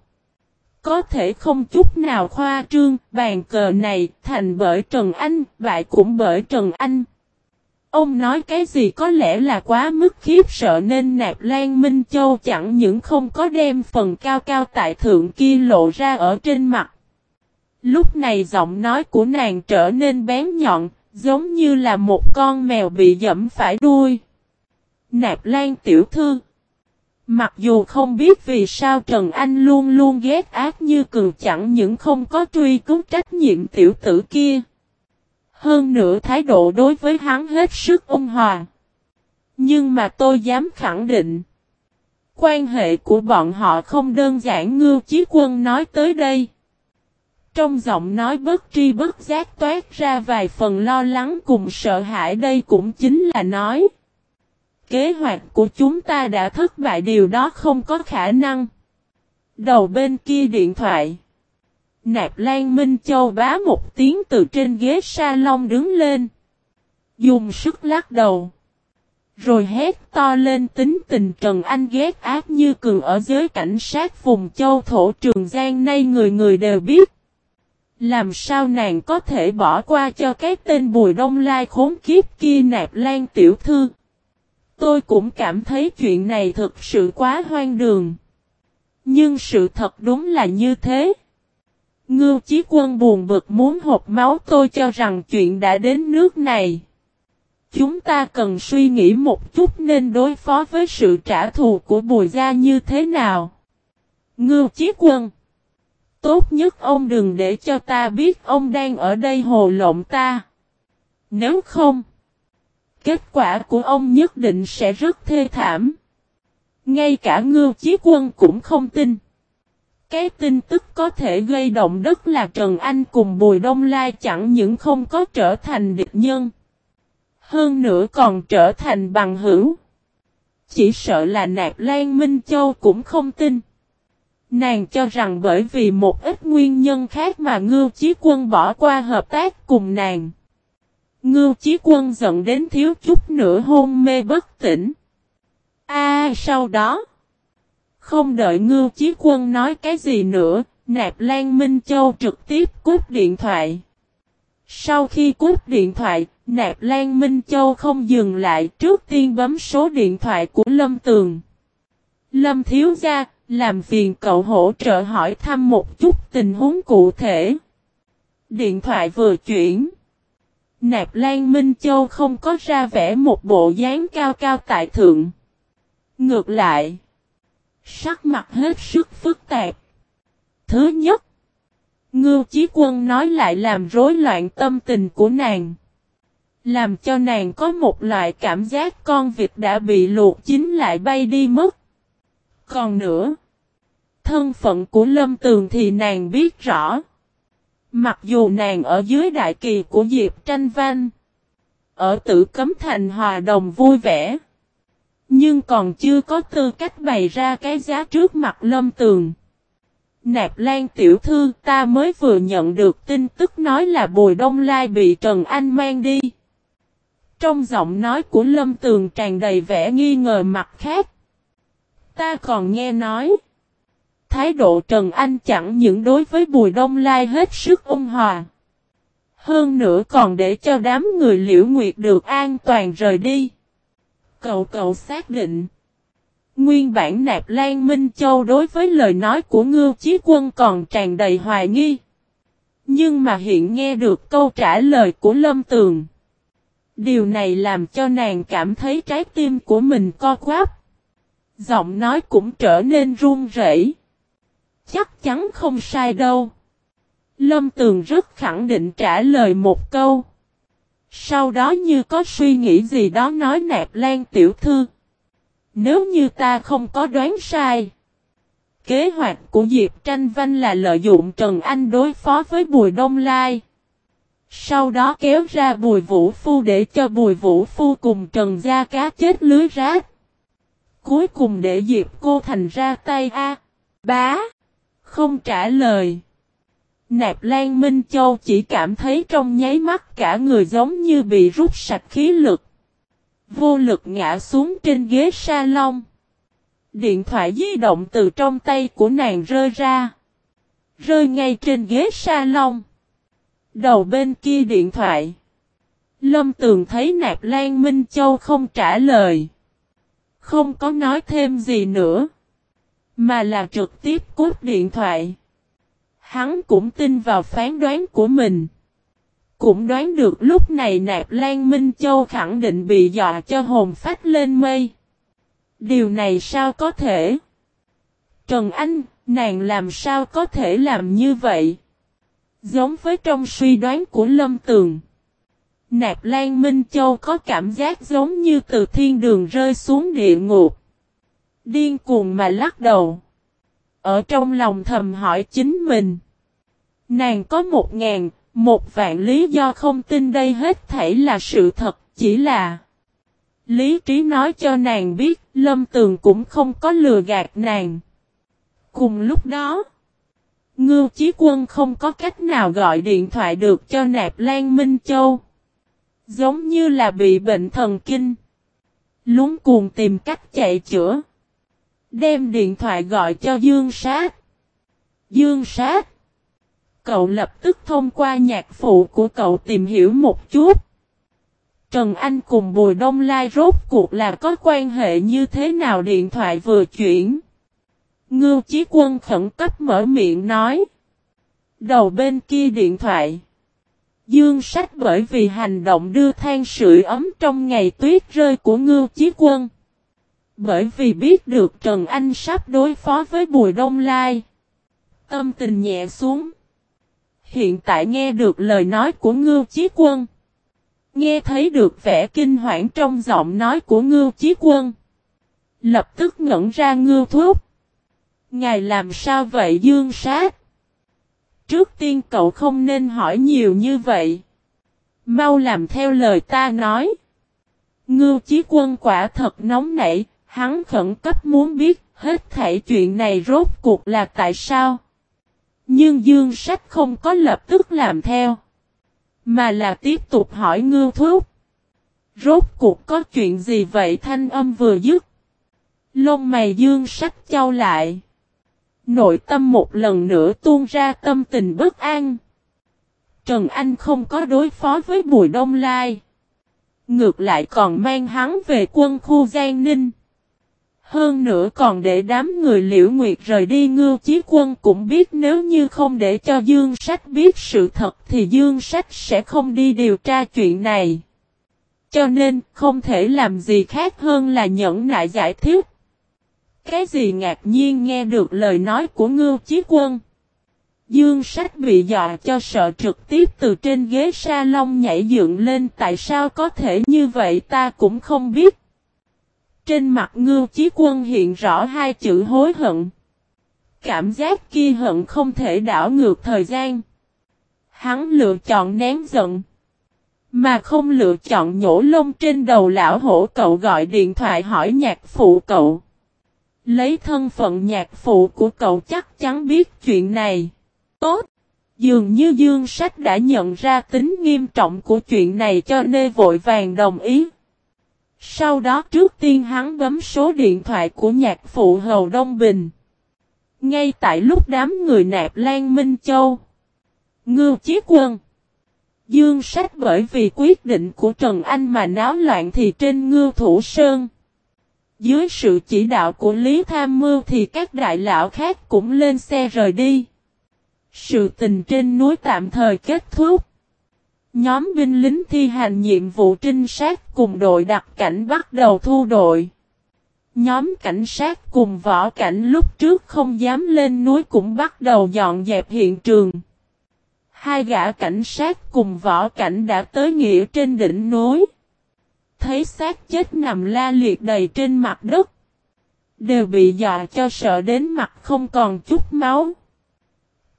S1: Có thể không chút nào khoa trương, bàn cờ này thành bởi Trần Anh, bại cũng bởi Trần Anh. Ông nói cái gì có lẽ là quá mức khiếp sợ nên nạp Lan Minh Châu chẳng những không có đem phần cao cao tại thượng kia lộ ra ở trên mặt. Lúc này giọng nói của nàng trở nên bén nhọn, giống như là một con mèo bị dẫm phải đuôi. Nạp Lan tiểu thư Mặc dù không biết vì sao Trần Anh luôn luôn ghét ác như cường chẳng những không có truy cứu trách nhiệm tiểu tử kia. Hơn nữa thái độ đối với hắn hết sức ôn hòa. Nhưng mà tôi dám khẳng định. Quan hệ của bọn họ không đơn giản ngư chí quân nói tới đây. Trong giọng nói bất tri bất giác toát ra vài phần lo lắng cùng sợ hãi, đây cũng chính là nói. Kế hoạch của chúng ta đã thất bại, điều đó không có khả năng. Đầu bên kia điện thoại. Nạp Lan Minh Châu bá một tiếng từ trên ghế salon đứng lên. Dùng sức lắc đầu. Rồi hét to lên tính tình Trần Anh ghét ác như cường ở giới cảnh sát vùng châu thổ Trường Giang nay người người đều biết. Làm sao nàng có thể bỏ qua cho cái tên Bùi Đông Lai khốn kiếp kia nạp lan tiểu thư. Tôi cũng cảm thấy chuyện này thực sự quá hoang đường. Nhưng sự thật đúng là như thế. Ngưu Chí Quân buồn bực muốn hộp máu tôi cho rằng chuyện đã đến nước này. Chúng ta cần suy nghĩ một chút nên đối phó với sự trả thù của Bùi Gia như thế nào. Ngưu Chí Quân Tốt nhất ông đừng để cho ta biết ông đang ở đây hồ lộn ta. Nếu không, kết quả của ông nhất định sẽ rất thê thảm. Ngay cả ngưu chí quân cũng không tin. Cái tin tức có thể gây động đất là Trần Anh cùng Bùi Đông Lai chẳng những không có trở thành địch nhân. Hơn nữa còn trở thành bằng hữu. Chỉ sợ là Nạp Lan Minh Châu cũng không tin. Nàng cho rằng bởi vì một ít nguyên nhân khác mà Ngưu Chí Quân bỏ qua hợp tác cùng nàng. Ngưu Chí Quân giận đến thiếu chút nữa hôn mê bất tỉnh. A sau đó, không đợi Ngưu Chí Quân nói cái gì nữa, Nạp Lan Minh Châu trực tiếp cúp điện thoại. Sau khi cúp điện thoại, Nạp Lan Minh Châu không dừng lại trước tiên bấm số điện thoại của Lâm Tường. Lâm Thiếu Gia, làm phiền cậu hỗ trợ hỏi thăm một chút tình huống cụ thể. Điện thoại vừa chuyển. Nạp Lan Minh Châu không có ra vẻ một bộ dáng cao cao tại thượng. Ngược lại. Sắc mặt hết sức phức tạp. Thứ nhất. Ngưu Chí Quân nói lại làm rối loạn tâm tình của nàng. Làm cho nàng có một loại cảm giác con vịt đã bị luộc chín lại bay đi mất. Còn nữa, thân phận của Lâm Tường thì nàng biết rõ. Mặc dù nàng ở dưới đại kỳ của Diệp Tranh Văn, ở tử cấm thành hòa đồng vui vẻ, nhưng còn chưa có tư cách bày ra cái giá trước mặt Lâm Tường. Nạp Lan tiểu thư, ta mới vừa nhận được tin tức nói là Bùi Đông Lai bị Trần Anh mang đi. Trong giọng nói của Lâm Tường tràn đầy vẻ nghi ngờ mặt khác. Ta còn nghe nói. Thái độ Trần Anh chẳng những đối với Bùi Đông Lai hết sức ôn hòa. Hơn nữa còn để cho đám người liễu nguyệt được an toàn rời đi. Cậu cậu xác định. Nguyên bản nạp Lan Minh Châu đối với lời nói của Ngưu Chí Quân còn tràn đầy hoài nghi. Nhưng mà hiện nghe được câu trả lời của Lâm Tường. Điều này làm cho nàng cảm thấy trái tim của mình co quắp. Giọng nói cũng trở nên run rẩy. Chắc chắn không sai đâu. Lâm Tường rất khẳng định trả lời một câu. Sau đó như có suy nghĩ gì đó nói nạp lan tiểu thư. Nếu như ta không có đoán sai. Kế hoạch của Diệp Tranh Văn là lợi dụng Trần Anh đối phó với Bùi Đông Lai. Sau đó kéo ra Bùi Vũ Phu để cho Bùi Vũ Phu cùng Trần Gia Cá chết lưới rác. Cuối cùng để Diệp cô thành ra tay A. Bá. Không trả lời. Nạp Lan Minh Châu chỉ cảm thấy trong nháy mắt cả người giống như bị rút sạch khí lực. Vô lực ngã xuống trên ghế salon. Điện thoại di động từ trong tay của nàng rơi ra. Rơi ngay trên ghế salon. Đầu bên kia điện thoại. Lâm Tường thấy Nạp Lan Minh Châu không trả lời. Không có nói thêm gì nữa. Mà là trực tiếp cút điện thoại. Hắn cũng tin vào phán đoán của mình. Cũng đoán được lúc này Nạp Lan Minh Châu khẳng định bị dọa cho hồn phách lên mây. Điều này sao có thể? Trần Anh, nàng làm sao có thể làm như vậy? Giống với trong suy đoán của Lâm Tường. Nạp Lan Minh Châu có cảm giác giống như từ thiên đường rơi xuống địa ngục. Điên cuồng mà lắc đầu. Ở trong lòng thầm hỏi chính mình. Nàng có một ngàn, một vạn lý do không tin đây hết thảy là sự thật, chỉ là... Lý trí nói cho nàng biết, Lâm Tường cũng không có lừa gạt nàng. Cùng lúc đó, Ngưu Chí Quân không có cách nào gọi điện thoại được cho Nạp Lan Minh Châu. Giống như là bị bệnh thần kinh. Lúng cuồng tìm cách chạy chữa. Đem điện thoại gọi cho Dương Sát. Dương Sát. Cậu lập tức thông qua nhạc phụ của cậu tìm hiểu một chút. Trần Anh cùng Bùi Đông Lai rốt cuộc là có quan hệ như thế nào điện thoại vừa chuyển. Ngưu Chí Quân khẩn cấp mở miệng nói. Đầu bên kia điện thoại. Dương sách bởi vì hành động đưa than sưởi ấm trong ngày tuyết rơi của Ngưu Chí Quân. Bởi vì biết được Trần Anh sắp đối phó với Bùi Đông Lai. Tâm tình nhẹ xuống. Hiện tại nghe được lời nói của Ngưu Chí Quân. Nghe thấy được vẻ kinh hoảng trong giọng nói của Ngưu Chí Quân. Lập tức ngẩn ra Ngưu Thúc. Ngài làm sao vậy Dương Sát? Trước tiên cậu không nên hỏi nhiều như vậy. Mau làm theo lời ta nói. Ngưu Chí Quân quả thật nóng nảy, hắn khẩn cấp muốn biết hết thảy chuyện này rốt cuộc là tại sao. Nhưng Dương Sách không có lập tức làm theo. Mà là tiếp tục hỏi ngưu thúc. Rốt cuộc có chuyện gì vậy thanh âm vừa dứt. Lông mày Dương Sách trao lại. Nội tâm một lần nữa tuôn ra tâm tình bất an. Trần Anh không có đối phó với Bùi Đông Lai. Ngược lại còn mang hắn về quân khu Giang Ninh. Hơn nữa còn để đám người liễu nguyệt rời đi ngưu chí quân cũng biết nếu như không để cho Dương Sách biết sự thật thì Dương Sách sẽ không đi điều tra chuyện này. Cho nên, không thể làm gì khác hơn là nhẫn nại giải thích. Cái gì ngạc nhiên nghe được lời nói của ngưu chí quân. Dương sách bị dọa cho sợ trực tiếp từ trên ghế salon nhảy dựng lên, tại sao có thể như vậy ta cũng không biết. Trên mặt ngưu chí quân hiện rõ hai chữ hối hận. Cảm giác kia hận không thể đảo ngược thời gian. Hắn lựa chọn nén giận. Mà không lựa chọn nhổ lông trên đầu lão hổ cậu gọi điện thoại hỏi nhạc phụ cậu. Lấy thân phận nhạc phụ của cậu chắc chắn biết chuyện này. Tốt! Dường như Dương Sách đã nhận ra tính nghiêm trọng của chuyện này cho nên vội vàng đồng ý. Sau đó trước tiên hắn bấm số điện thoại của nhạc phụ Hầu Đông Bình. Ngay tại lúc đám người nạp Lan Minh Châu. Ngưu Chí Quân. Dương sách bởi vì quyết định của Trần Anh mà náo loạn thì trên Ngưu Thủ Sơn. Dưới sự chỉ đạo của Lý Tham Mưu thì các đại lão khác cũng lên xe rời đi. Sự tình trên núi tạm thời kết thúc. Nhóm binh lính thi hành nhiệm vụ trinh sát cùng đội đặc cảnh bắt đầu thu đội. Nhóm cảnh sát cùng võ cảnh lúc trước không dám lên núi cũng bắt đầu dọn dẹp hiện trường. Hai gã cảnh sát cùng võ cảnh đã tới nghĩa trên đỉnh núi. Thấy xác chết nằm la liệt đầy trên mặt đất. Đều bị dọa cho sợ đến mặt không còn chút máu.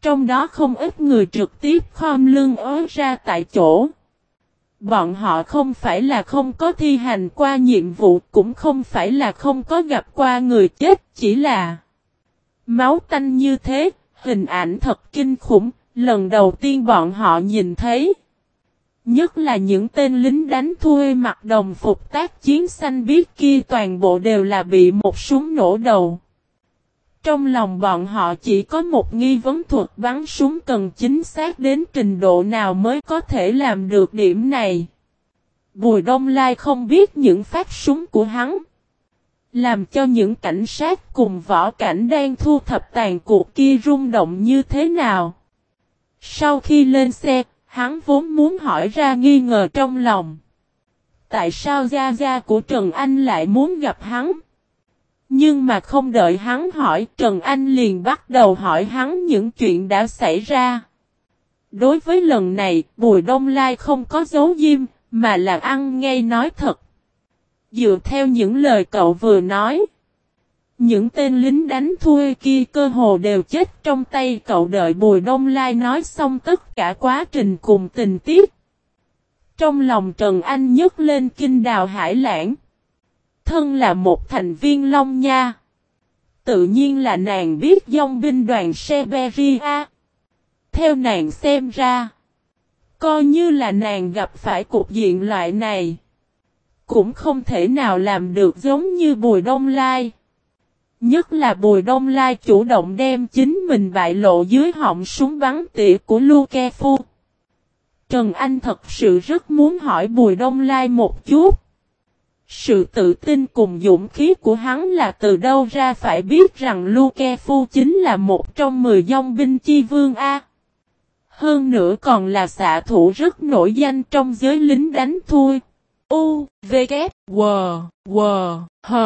S1: Trong đó không ít người trực tiếp khom lưng ớ ra tại chỗ. Bọn họ không phải là không có thi hành qua nhiệm vụ cũng không phải là không có gặp qua người chết chỉ là máu tanh như thế, hình ảnh thật kinh khủng, lần đầu tiên bọn họ nhìn thấy. Nhất là những tên lính đánh thuê mặc đồng phục tác chiến xanh biết kia toàn bộ đều là bị một súng nổ đầu. Trong lòng bọn họ chỉ có một nghi vấn thuật bắn súng cần chính xác đến trình độ nào mới có thể làm được điểm này. Bùi Đông Lai không biết những phát súng của hắn. Làm cho những cảnh sát cùng võ cảnh đang thu thập tàn cuộc kia rung động như thế nào. Sau khi lên xe, hắn vốn muốn hỏi ra nghi ngờ trong lòng. Tại sao Gia Gia của Trần Anh lại muốn gặp hắn? Nhưng mà không đợi hắn hỏi, Trần Anh liền bắt đầu hỏi hắn những chuyện đã xảy ra. Đối với lần này, Bùi Đông Lai không có dấu diêm, mà là ăn ngay nói thật. Dựa theo những lời cậu vừa nói. Những tên lính đánh thuê kia cơ hồ đều chết trong tay cậu đợi Bùi Đông Lai nói xong tất cả quá trình cùng tình tiết. Trong lòng Trần Anh nhấc lên kinh đào hải lãng. Thân là một thành viên Long Nha. Tự nhiên là nàng biết dòng binh đoàn Seberia. Theo nàng xem ra. Coi như là nàng gặp phải cục diện loại này. Cũng không thể nào làm được giống như Bùi Đông Lai. Nhất là Bùi Đông Lai chủ động đem chính mình bại lộ dưới họng súng bắn tỉa của Luke Phu. Trần Anh thật sự rất muốn hỏi Bùi Đông Lai một chút. Sự tự tin cùng dũng khí của hắn là từ đâu ra phải biết rằng Luke Phu chính là một trong mười dòng binh chi vương A. Hơn nữa còn là xạ thủ rất nổi danh trong giới lính đánh thui. U, V, K, W, W, H.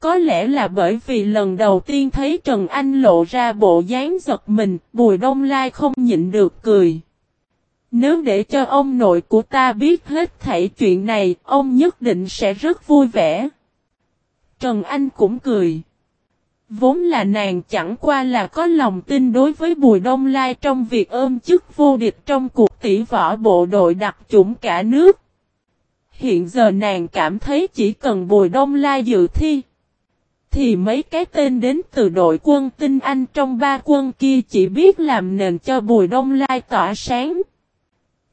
S1: Có lẽ là bởi vì lần đầu tiên thấy Trần Anh lộ ra bộ dáng giật mình, Bùi Đông Lai không nhịn được cười. Nếu để cho ông nội của ta biết hết thảy chuyện này, ông nhất định sẽ rất vui vẻ. Trần Anh cũng cười. Vốn là nàng chẳng qua là có lòng tin đối với Bùi Đông Lai trong việc ôm chức vô địch trong cuộc tỷ võ bộ đội đặc chủng cả nước. Hiện giờ nàng cảm thấy chỉ cần Bùi Đông Lai dự thi. Thì mấy cái tên đến từ đội quân tinh Anh trong ba quân kia chỉ biết làm nền cho Bùi Đông Lai tỏa sáng.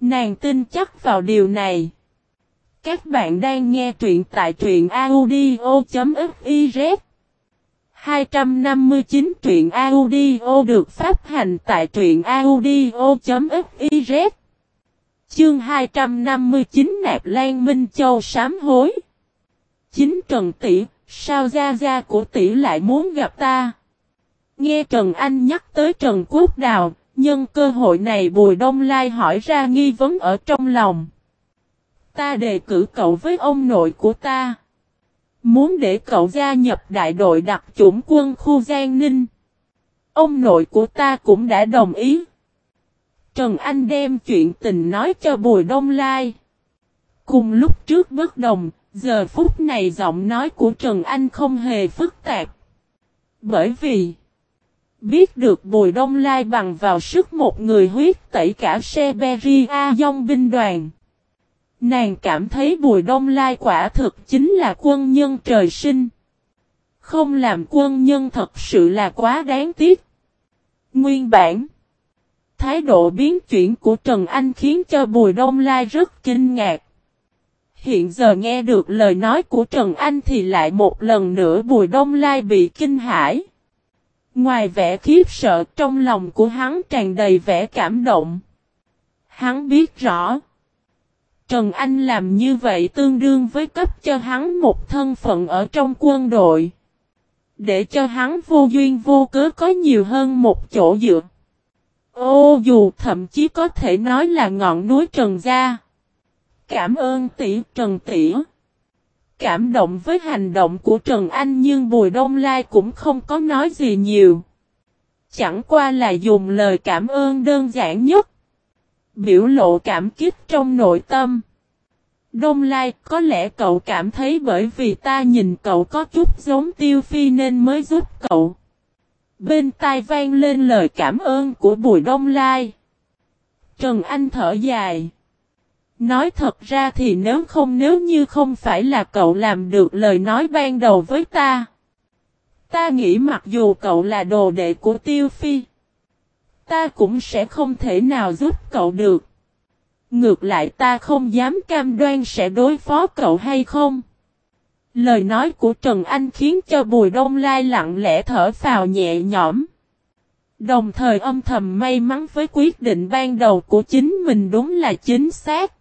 S1: Nàng tin chắc vào điều này. Các bạn đang nghe truyện tại truyện audio.fiz 259 truyện audio được phát hành tại truyện audio.fiz Chương 259 Nạp Lan Minh Châu sám hối Chính Trần Tỷ, sao gia gia của Tỷ lại muốn gặp ta? Nghe Trần Anh nhắc tới Trần Quốc Đào, nhân cơ hội này Bùi Đông Lai hỏi ra nghi vấn ở trong lòng. Ta đề cử cậu với ông nội của ta. Muốn để cậu gia nhập đại đội đặc chủng quân khu Giang Ninh. Ông nội của ta cũng đã đồng ý. Trần Anh đem chuyện tình nói cho Bùi Đông Lai. Cùng lúc trước bất đồng, giờ phút này giọng nói của Trần Anh không hề phức tạp. Bởi vì, biết được Bùi Đông Lai bằng vào sức một người huyết tẩy cả Seberia dòng binh đoàn. Nàng cảm thấy Bùi Đông Lai quả thực chính là quân nhân trời sinh. Không làm quân nhân thật sự là quá đáng tiếc. Nguyên bản, Thái độ biến chuyển của Trần Anh khiến cho Bùi Đông Lai rất kinh ngạc. Hiện giờ nghe được lời nói của Trần Anh thì lại một lần nữa Bùi Đông Lai bị kinh hãi. Ngoài vẻ khiếp sợ trong lòng của hắn tràn đầy vẻ cảm động. Hắn biết rõ. Trần Anh làm như vậy tương đương với cấp cho hắn một thân phận ở trong quân đội. Để cho hắn vô duyên vô cớ có nhiều hơn một chỗ dựa. Ô, dù thậm chí có thể nói là ngọn núi Trần Gia. Cảm ơn tỷ, Trần Tỉa. Cảm động với hành động của Trần Anh nhưng Bùi Đông Lai cũng không có nói gì nhiều. Chẳng qua là dùng lời cảm ơn đơn giản nhất. Biểu lộ cảm kích trong nội tâm. Đông Lai, có lẽ cậu cảm thấy bởi vì ta nhìn cậu có chút giống Tiêu Phi nên mới giúp cậu. Bên tai vang lên lời cảm ơn của Bùi Đông Lai. Trần Anh thở dài. Nói thật ra thì nếu không, nếu như không phải là cậu làm được lời nói ban đầu với ta. Ta nghĩ mặc dù cậu là đồ đệ của Tiêu Phi. Ta cũng sẽ không thể nào giúp cậu được. Ngược lại ta không dám cam đoan sẽ đối phó cậu hay không. Lời nói của Trần Anh khiến cho Bùi Đông Lai lặng lẽ thở phào nhẹ nhõm. Đồng thời âm thầm may mắn với quyết định ban đầu của chính mình đúng là chính xác.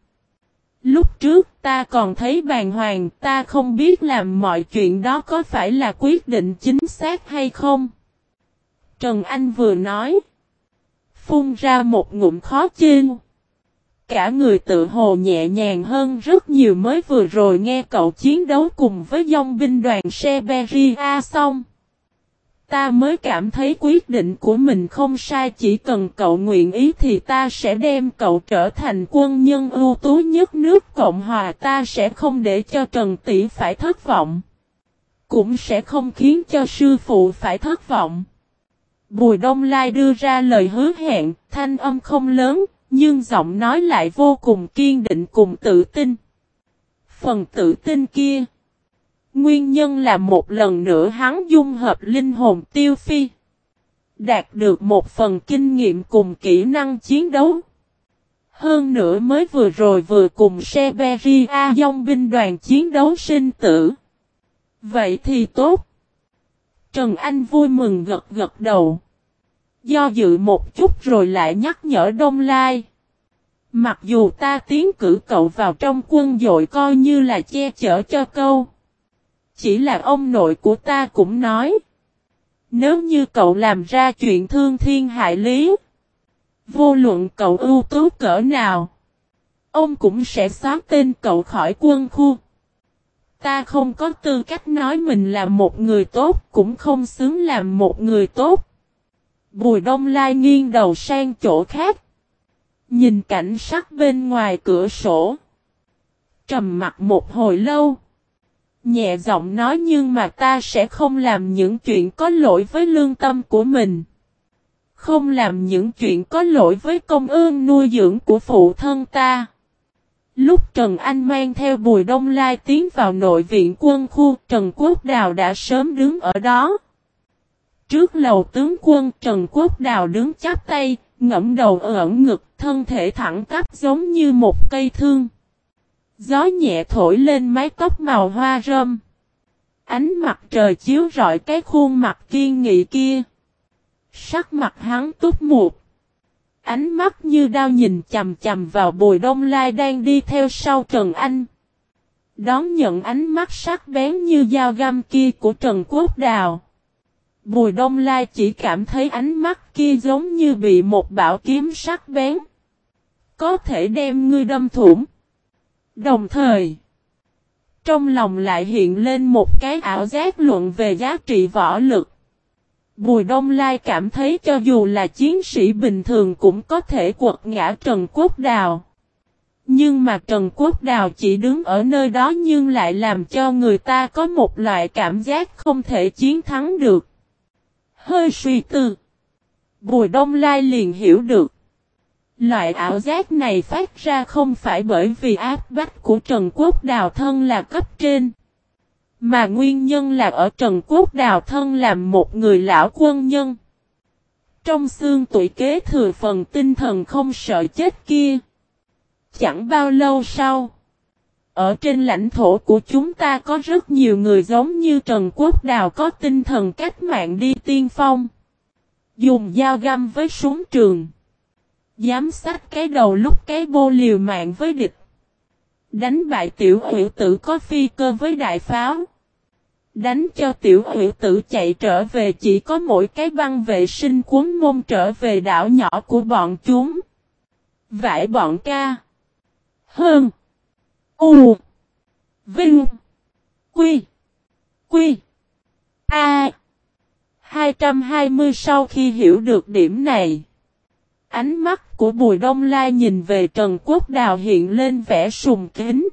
S1: Lúc trước ta còn thấy bàn hoàng, ta không biết làm mọi chuyện đó có phải là quyết định chính xác hay không. Trần Anh vừa nói. Phun ra một ngụm khó chênh. Cả người tự hồ nhẹ nhàng hơn rất nhiều mới vừa rồi nghe cậu chiến đấu cùng với dòng binh đoàn Seberia xong. Ta mới cảm thấy quyết định của mình không sai chỉ cần cậu nguyện ý thì ta sẽ đem cậu trở thành quân nhân ưu tú nhất nước Cộng Hòa ta sẽ không để cho Trần Tỷ phải thất vọng. Cũng sẽ không khiến cho sư phụ phải thất vọng. Bùi Đông Lai đưa ra lời hứa hẹn, thanh âm không lớn, nhưng giọng nói lại vô cùng kiên định cùng tự tin. Phần tự tin kia Nguyên nhân là một lần nữa hắn dung hợp linh hồn tiêu phi. Đạt được một phần kinh nghiệm cùng kỹ năng chiến đấu. Hơn nữa mới vừa rồi vừa cùng Seberia dòng binh đoàn chiến đấu sinh tử. Vậy thì tốt. Trần Anh vui mừng gật gật đầu. Do dự một chút rồi lại nhắc nhở Đông Lai. Mặc dù ta tiến cử cậu vào trong quân dội coi như là che chở cho câu. Chỉ là ông nội của ta cũng nói. Nếu như cậu làm ra chuyện thương thiên hại lý. Vô luận cậu ưu tú cỡ nào. Ông cũng sẽ xóa tên cậu khỏi quân khu. Ta không có tư cách nói mình là một người tốt, cũng không xứng làm một người tốt. Bùi đông lai nghiêng đầu sang chỗ khác. Nhìn cảnh sắc bên ngoài cửa sổ. Trầm mặt một hồi lâu. Nhẹ giọng nói nhưng mà ta sẽ không làm những chuyện có lỗi với lương tâm của mình. Không làm những chuyện có lỗi với công ơn nuôi dưỡng của phụ thân ta. Lúc Trần Anh mang theo Bùi Đông Lai tiến vào nội viện quân khu, Trần Quốc Đào đã sớm đứng ở đó. Trước lầu tướng quân Trần Quốc Đào đứng chắp tay, ngẫm đầu ẩn ngực, thân thể thẳng tắp giống như một cây thương. Gió nhẹ thổi lên mái tóc màu hoa râm. Ánh mặt trời chiếu rọi cái khuôn mặt kiên nghị kia. Sắc mặt hắn túc mục. Ánh mắt như đao nhìn chầm chầm vào bùi đông lai đang đi theo sau Trần Anh. Đón nhận ánh mắt sắc bén như dao găm kia của Trần Quốc Đào. Bùi đông lai chỉ cảm thấy ánh mắt kia giống như bị một bảo kiếm sắc bén. Có thể đem ngươi đâm thủng. Đồng thời, trong lòng lại hiện lên một cái ảo giác luận về giá trị võ lực. Bùi Đông Lai cảm thấy cho dù là chiến sĩ bình thường cũng có thể quật ngã Trần Quốc Đào. Nhưng mà Trần Quốc Đào chỉ đứng ở nơi đó nhưng lại làm cho người ta có một loại cảm giác không thể chiến thắng được. Hơi suy tư. Bùi Đông Lai liền hiểu được. Loại ảo giác này phát ra không phải bởi vì áp bách của Trần Quốc Đào Thân là cấp trên. Mà nguyên nhân là ở Trần Quốc Đào Thân làm một người lão quân nhân. Trong xương tuổi kế thừa phần tinh thần không sợ chết kia. Chẳng bao lâu sau. Ở trên lãnh thổ của chúng ta có rất nhiều người giống như Trần Quốc Đào có tinh thần cách mạng đi tiên phong. Dùng dao găm với súng trường. Dám sát cái đầu lúc cái bô liều mạng với địch. Đánh bại tiểu hữu tử có phi cơ với đại pháo. Đánh cho tiểu hữu tử chạy trở về chỉ có mỗi cái băng vệ sinh cuốn môn trở về đảo nhỏ của bọn chúng. Vải bọn ca. Hơn. U. Vinh. Quy. Quy. A. 220 sau khi hiểu được điểm này. Ánh mắt của Bùi Đông Lai nhìn về Trần Quốc Đào hiện lên vẻ sùng kính.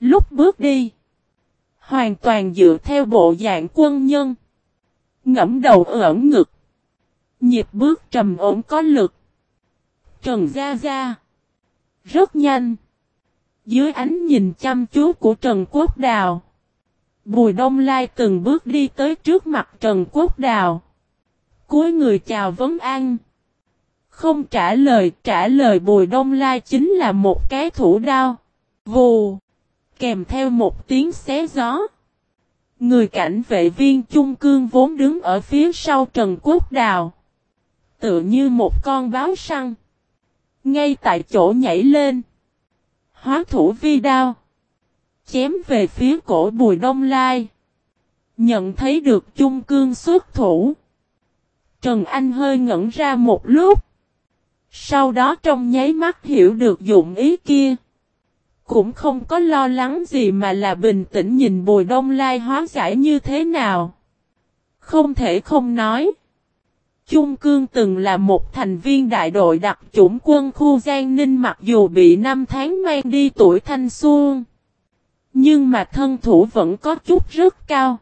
S1: Lúc bước đi, hoàn toàn dựa theo bộ dạng quân nhân. Ngẫm đầu ẩn ngực. Nhịp bước trầm ổn có lực. Trần Gia Gia. Rất nhanh. Dưới ánh nhìn chăm chú của Trần Quốc Đào. Bùi Đông Lai từng bước đi tới trước mặt Trần Quốc Đào. Cuối người chào vấn an. Không trả lời, trả lời Bùi Đông Lai chính là một cái thủ đao. Vù. Kèm theo một tiếng xé gió. Người cảnh vệ viên chung cương vốn đứng ở phía sau Trần Quốc Đào. Tự như một con báo săn. Ngay tại chỗ nhảy lên. Hóa thủ vi đao. Chém về phía cổ bùi đông lai. Nhận thấy được chung cương xuất thủ. Trần Anh hơi ngẩn ra một lúc. Sau đó trong nháy mắt hiểu được dụng ý kia. Cũng không có lo lắng gì mà là bình tĩnh nhìn bùi đông lai hóa giải như thế nào. Không thể không nói. trung Cương từng là một thành viên đại đội đặc chủng quân khu Giang Ninh mặc dù bị năm tháng mang đi tuổi thanh xuân. Nhưng mà thân thủ vẫn có chút rất cao.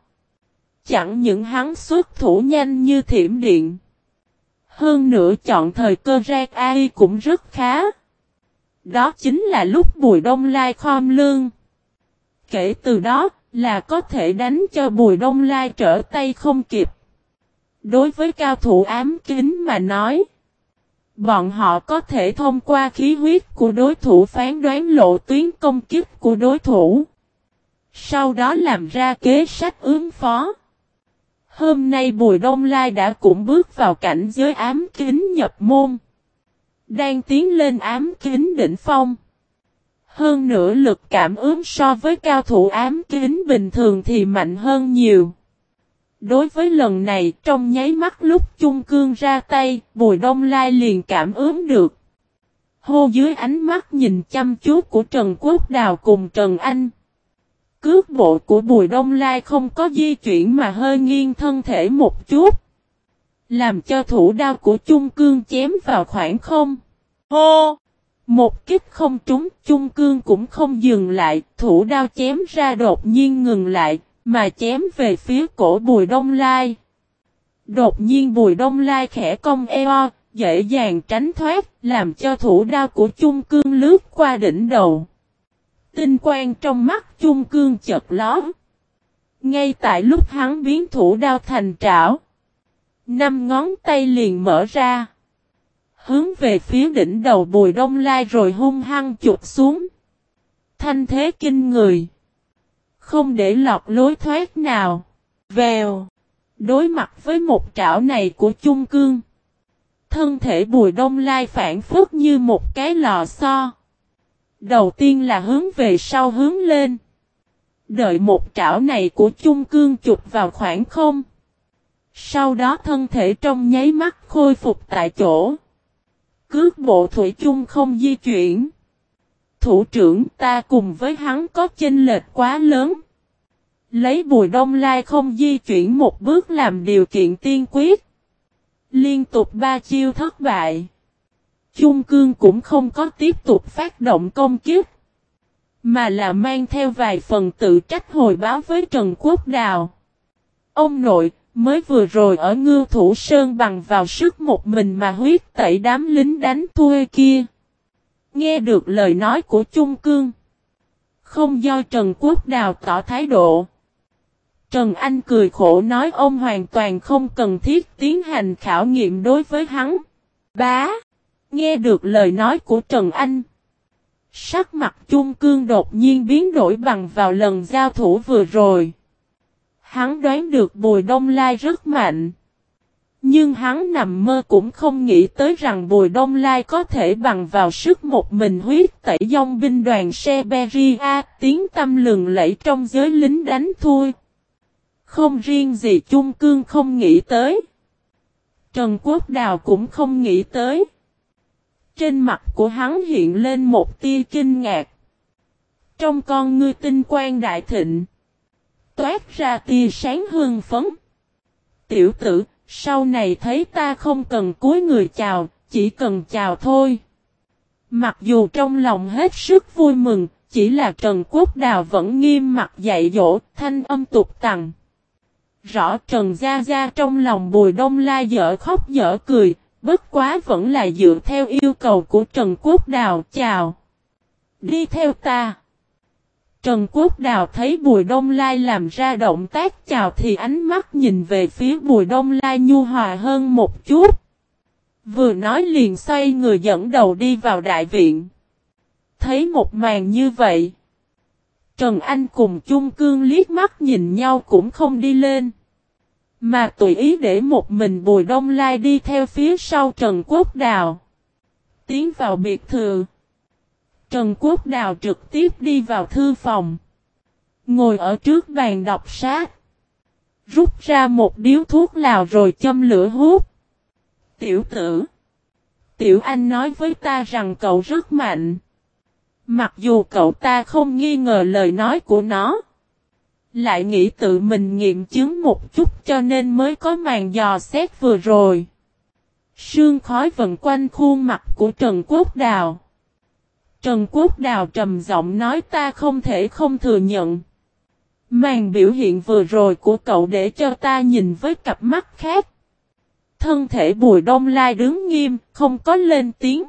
S1: Chẳng những hắn xuất thủ nhanh như thiểm điện. Hơn nữa chọn thời cơ ra ai cũng rất khá. Đó chính là lúc Bùi Đông Lai khom lương. Kể từ đó là có thể đánh cho Bùi Đông Lai trở tay không kịp. Đối với cao thủ ám kính mà nói, bọn họ có thể thông qua khí huyết của đối thủ phán đoán lộ tuyến công kích của đối thủ. Sau đó làm ra kế sách ứng phó. Hôm nay Bùi Đông Lai đã cũng bước vào cảnh giới ám kính nhập môn. Đang tiến lên ám kính đỉnh phong. Hơn nữa lực cảm ứng so với cao thủ ám kính bình thường thì mạnh hơn nhiều. Đối với lần này trong nháy mắt lúc chung cương ra tay, Bùi Đông Lai liền cảm ứng được. Hô dưới ánh mắt nhìn chăm chú của Trần Quốc Đào cùng Trần Anh. Cước bộ của Bùi Đông Lai không có di chuyển mà hơi nghiêng thân thể một chút. Làm cho thủ đao của Trung cương chém vào khoảng không. Hô! Một kích không trúng, Trung cương cũng không dừng lại, thủ đao chém ra đột nhiên ngừng lại, mà chém về phía cổ Bùi Đông Lai. Đột nhiên Bùi Đông Lai khẽ cong eo, dễ dàng tránh thoát, làm cho thủ đao của Trung Cương lướt qua đỉnh đầu. Tinh quang trong mắt Chung Cương chợt ló. Ngay tại lúc hắn biến thủ đao thành trảo. Năm ngón tay liền mở ra. Hướng về phía đỉnh đầu Bùi Đông Lai rồi hung hăng chụp xuống. Thanh thế kinh người. Không để lọt lối thoát nào. Vèo. Đối mặt với một trảo này của chung cương. Thân thể bùi đông lai phản phức như một cái lò xo. Đầu tiên là hướng về sau hướng lên. Đợi một trảo này của chung cương chụp vào khoảng không. Sau đó thân thể trong nháy mắt khôi phục tại chỗ. Cước bộ thủy chung không di chuyển thủ trưởng ta cùng với hắn có chênh lệch quá lớn. Lấy bùi đông lai không di chuyển một bước làm điều kiện tiên quyết. Liên tục ba chiêu thất bại. Trung cương cũng không có tiếp tục phát động công kiếp. Mà là mang theo vài phần tự trách hồi báo với Trần Quốc Đào. Ông nội, mới vừa rồi ở ngư thủ sơn bằng vào sức một mình mà huyết tẩy đám lính đánh thua kia. Nghe được lời nói của Trung Cương. Không do Trần Quốc Đào tỏ thái độ. Trần Anh cười khổ nói ông hoàn toàn không cần thiết tiến hành khảo nghiệm đối với hắn. Bá. Nghe được lời nói của Trần Anh. Sắc mặt Chung Cương đột nhiên biến đổi bằng vào lần giao thủ vừa rồi. Hắn đoán được Bùi Đông Lai rất mạnh. Nhưng hắn nằm mơ cũng không nghĩ tới rằng Bùi Đông Lai có thể bằng vào sức một mình huyết tẩy dòng binh đoàn Seberia tiếng tâm lừng lẫy trong giới lính đánh thui. Không riêng gì Chung Cương không nghĩ tới. Trần Quốc Đào cũng không nghĩ tới. Trên mặt của hắn hiện lên một tia kinh ngạc. Trong con ngươi tinh quang đại thịnh. Toát ra tia sáng hương phấn. Tiểu tử, sau này thấy ta không cần cúi người chào, chỉ cần chào thôi. Mặc dù trong lòng hết sức vui mừng, chỉ là Trần Quốc Đào vẫn nghiêm mặt dạy dỗ, thanh âm tục tặng. rõ Trần Gia Gia trong lòng Bùi Đông la dở khóc dở cười, bất quá vẫn là dựa theo yêu cầu của Trần Quốc Đào, chào. Đi theo ta. Trần Quốc Đào thấy Bùi Đông Lai làm ra động tác chào thì ánh mắt nhìn về phía Bùi Đông Lai nhu hòa hơn một chút. Vừa nói liền xoay người dẫn đầu đi vào đại viện. Thấy một màn như vậy. Trần Anh cùng chung cương liếc mắt nhìn nhau cũng không đi lên. Mà tùy ý để một mình Bùi Đông Lai đi theo phía sau Trần Quốc Đào. Tiến vào biệt thự. Trần Quốc Đào trực tiếp đi vào thư phòng. Ngồi ở trước bàn đọc sát. Rút ra một điếu thuốc lào rồi châm lửa hút. Tiểu tử. Tiểu Anh nói với ta rằng cậu rất mạnh. Mặc dù cậu ta không nghi ngờ lời nói của nó. Lại nghĩ tự mình nghiệm chứng một chút cho nên mới có màn dò xét vừa rồi. Sương khói vần quanh khuôn mặt của Trần Quốc Đào. Trần Quốc Đào trầm giọng nói ta không thể không thừa nhận. Màn biểu hiện vừa rồi của cậu để cho ta nhìn với cặp mắt khác. Thân thể Bùi Đông Lai đứng nghiêm, không có lên tiếng.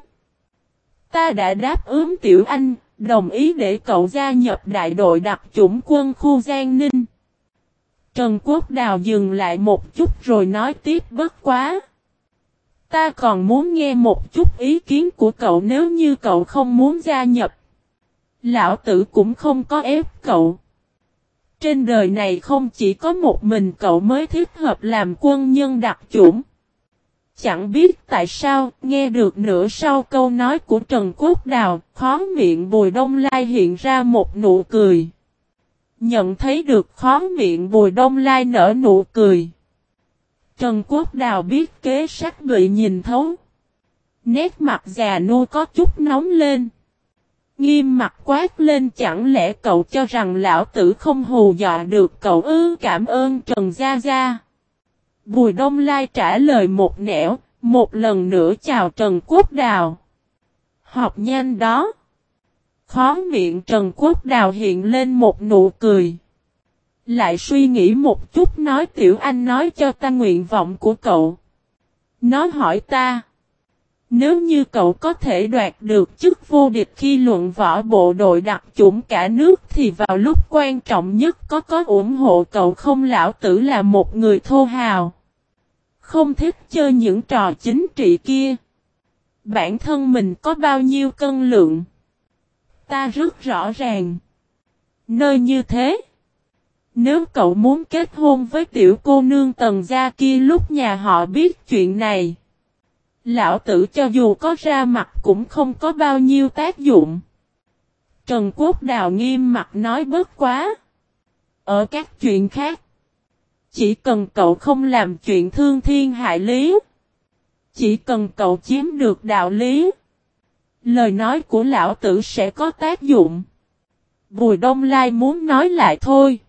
S1: Ta đã đáp ứng Tiểu Anh, đồng ý để cậu gia nhập đại đội đặc chủng quân khu Giang Ninh. Trần Quốc Đào dừng lại một chút rồi nói tiếp, bất quá. Ta còn muốn nghe một chút ý kiến của cậu nếu như cậu không muốn gia nhập. Lão tử cũng không có ép cậu. Trên đời này không chỉ có một mình cậu mới thích hợp làm quân nhân đặc chủng. Chẳng biết tại sao, nghe được nửa sau câu nói của Trần Quốc Đào, khó miệng Bùi Đông Lai hiện ra một nụ cười. Nhận thấy được khó miệng Bùi Đông Lai nở nụ cười. Trần Quốc Đào biết kế sách bị nhìn thấu. Nét mặt già nua có chút nóng lên. Nghiêm mặt quát lên chẳng lẽ cậu cho rằng lão tử không hù dọa được cậu ư cảm ơn Trần Gia Gia. Bùi Đông Lai trả lời một nẻo, một lần nữa chào Trần Quốc Đào. Học nhanh đó. Khó miệng Trần Quốc Đào hiện lên một nụ cười. Lại suy nghĩ một chút nói tiểu anh nói cho ta nguyện vọng của cậu. Nó hỏi ta. Nếu như cậu có thể đoạt được chức vô địch khi luận võ bộ đội đặc chủng cả nước thì vào lúc quan trọng nhất có có ủng hộ cậu không lão tử là một người thô hào. Không thích chơi những trò chính trị kia. Bản thân mình có bao nhiêu cân lượng. Ta rất rõ ràng. Nơi như thế. Nếu cậu muốn kết hôn với tiểu cô nương tần gia kia lúc nhà họ biết chuyện này. Lão tử cho dù có ra mặt cũng không có bao nhiêu tác dụng. Trần Quốc Đào nghiêm mặt nói bớt quá. Ở các chuyện khác. Chỉ cần cậu không làm chuyện thương thiên hại lý. Chỉ cần cậu chiếm được đạo lý. Lời nói của lão tử sẽ có tác dụng. Bùi Đông Lai muốn nói lại thôi.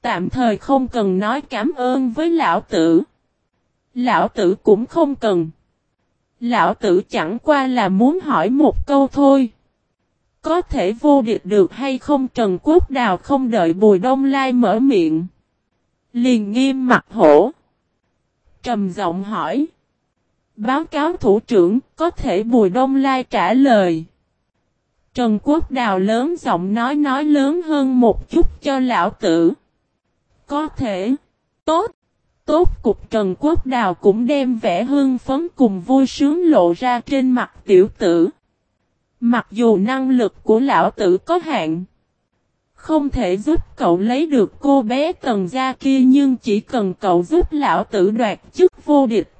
S1: Tạm thời không cần nói cảm ơn với lão tử. Lão tử cũng không cần. Lão tử chẳng qua là muốn hỏi một câu thôi. Có thể vô địch được hay không Trần Quốc Đào không đợi Bùi Đông Lai mở miệng. Liền nghiêm mặt hổ. Trầm giọng hỏi. Báo cáo thủ trưởng, có thể Bùi Đông Lai trả lời. Trần Quốc Đào lớn giọng nói nói lớn hơn một chút cho lão tử. Có thể. Tốt. Tốt cục Trần Quốc Đào cũng đem vẻ hương phấn cùng vui sướng lộ ra trên mặt tiểu tử. Mặc dù năng lực của lão tử có hạn. Không thể giúp cậu lấy được cô bé tần gia kia nhưng chỉ cần cậu giúp lão tử đoạt chức vô địch.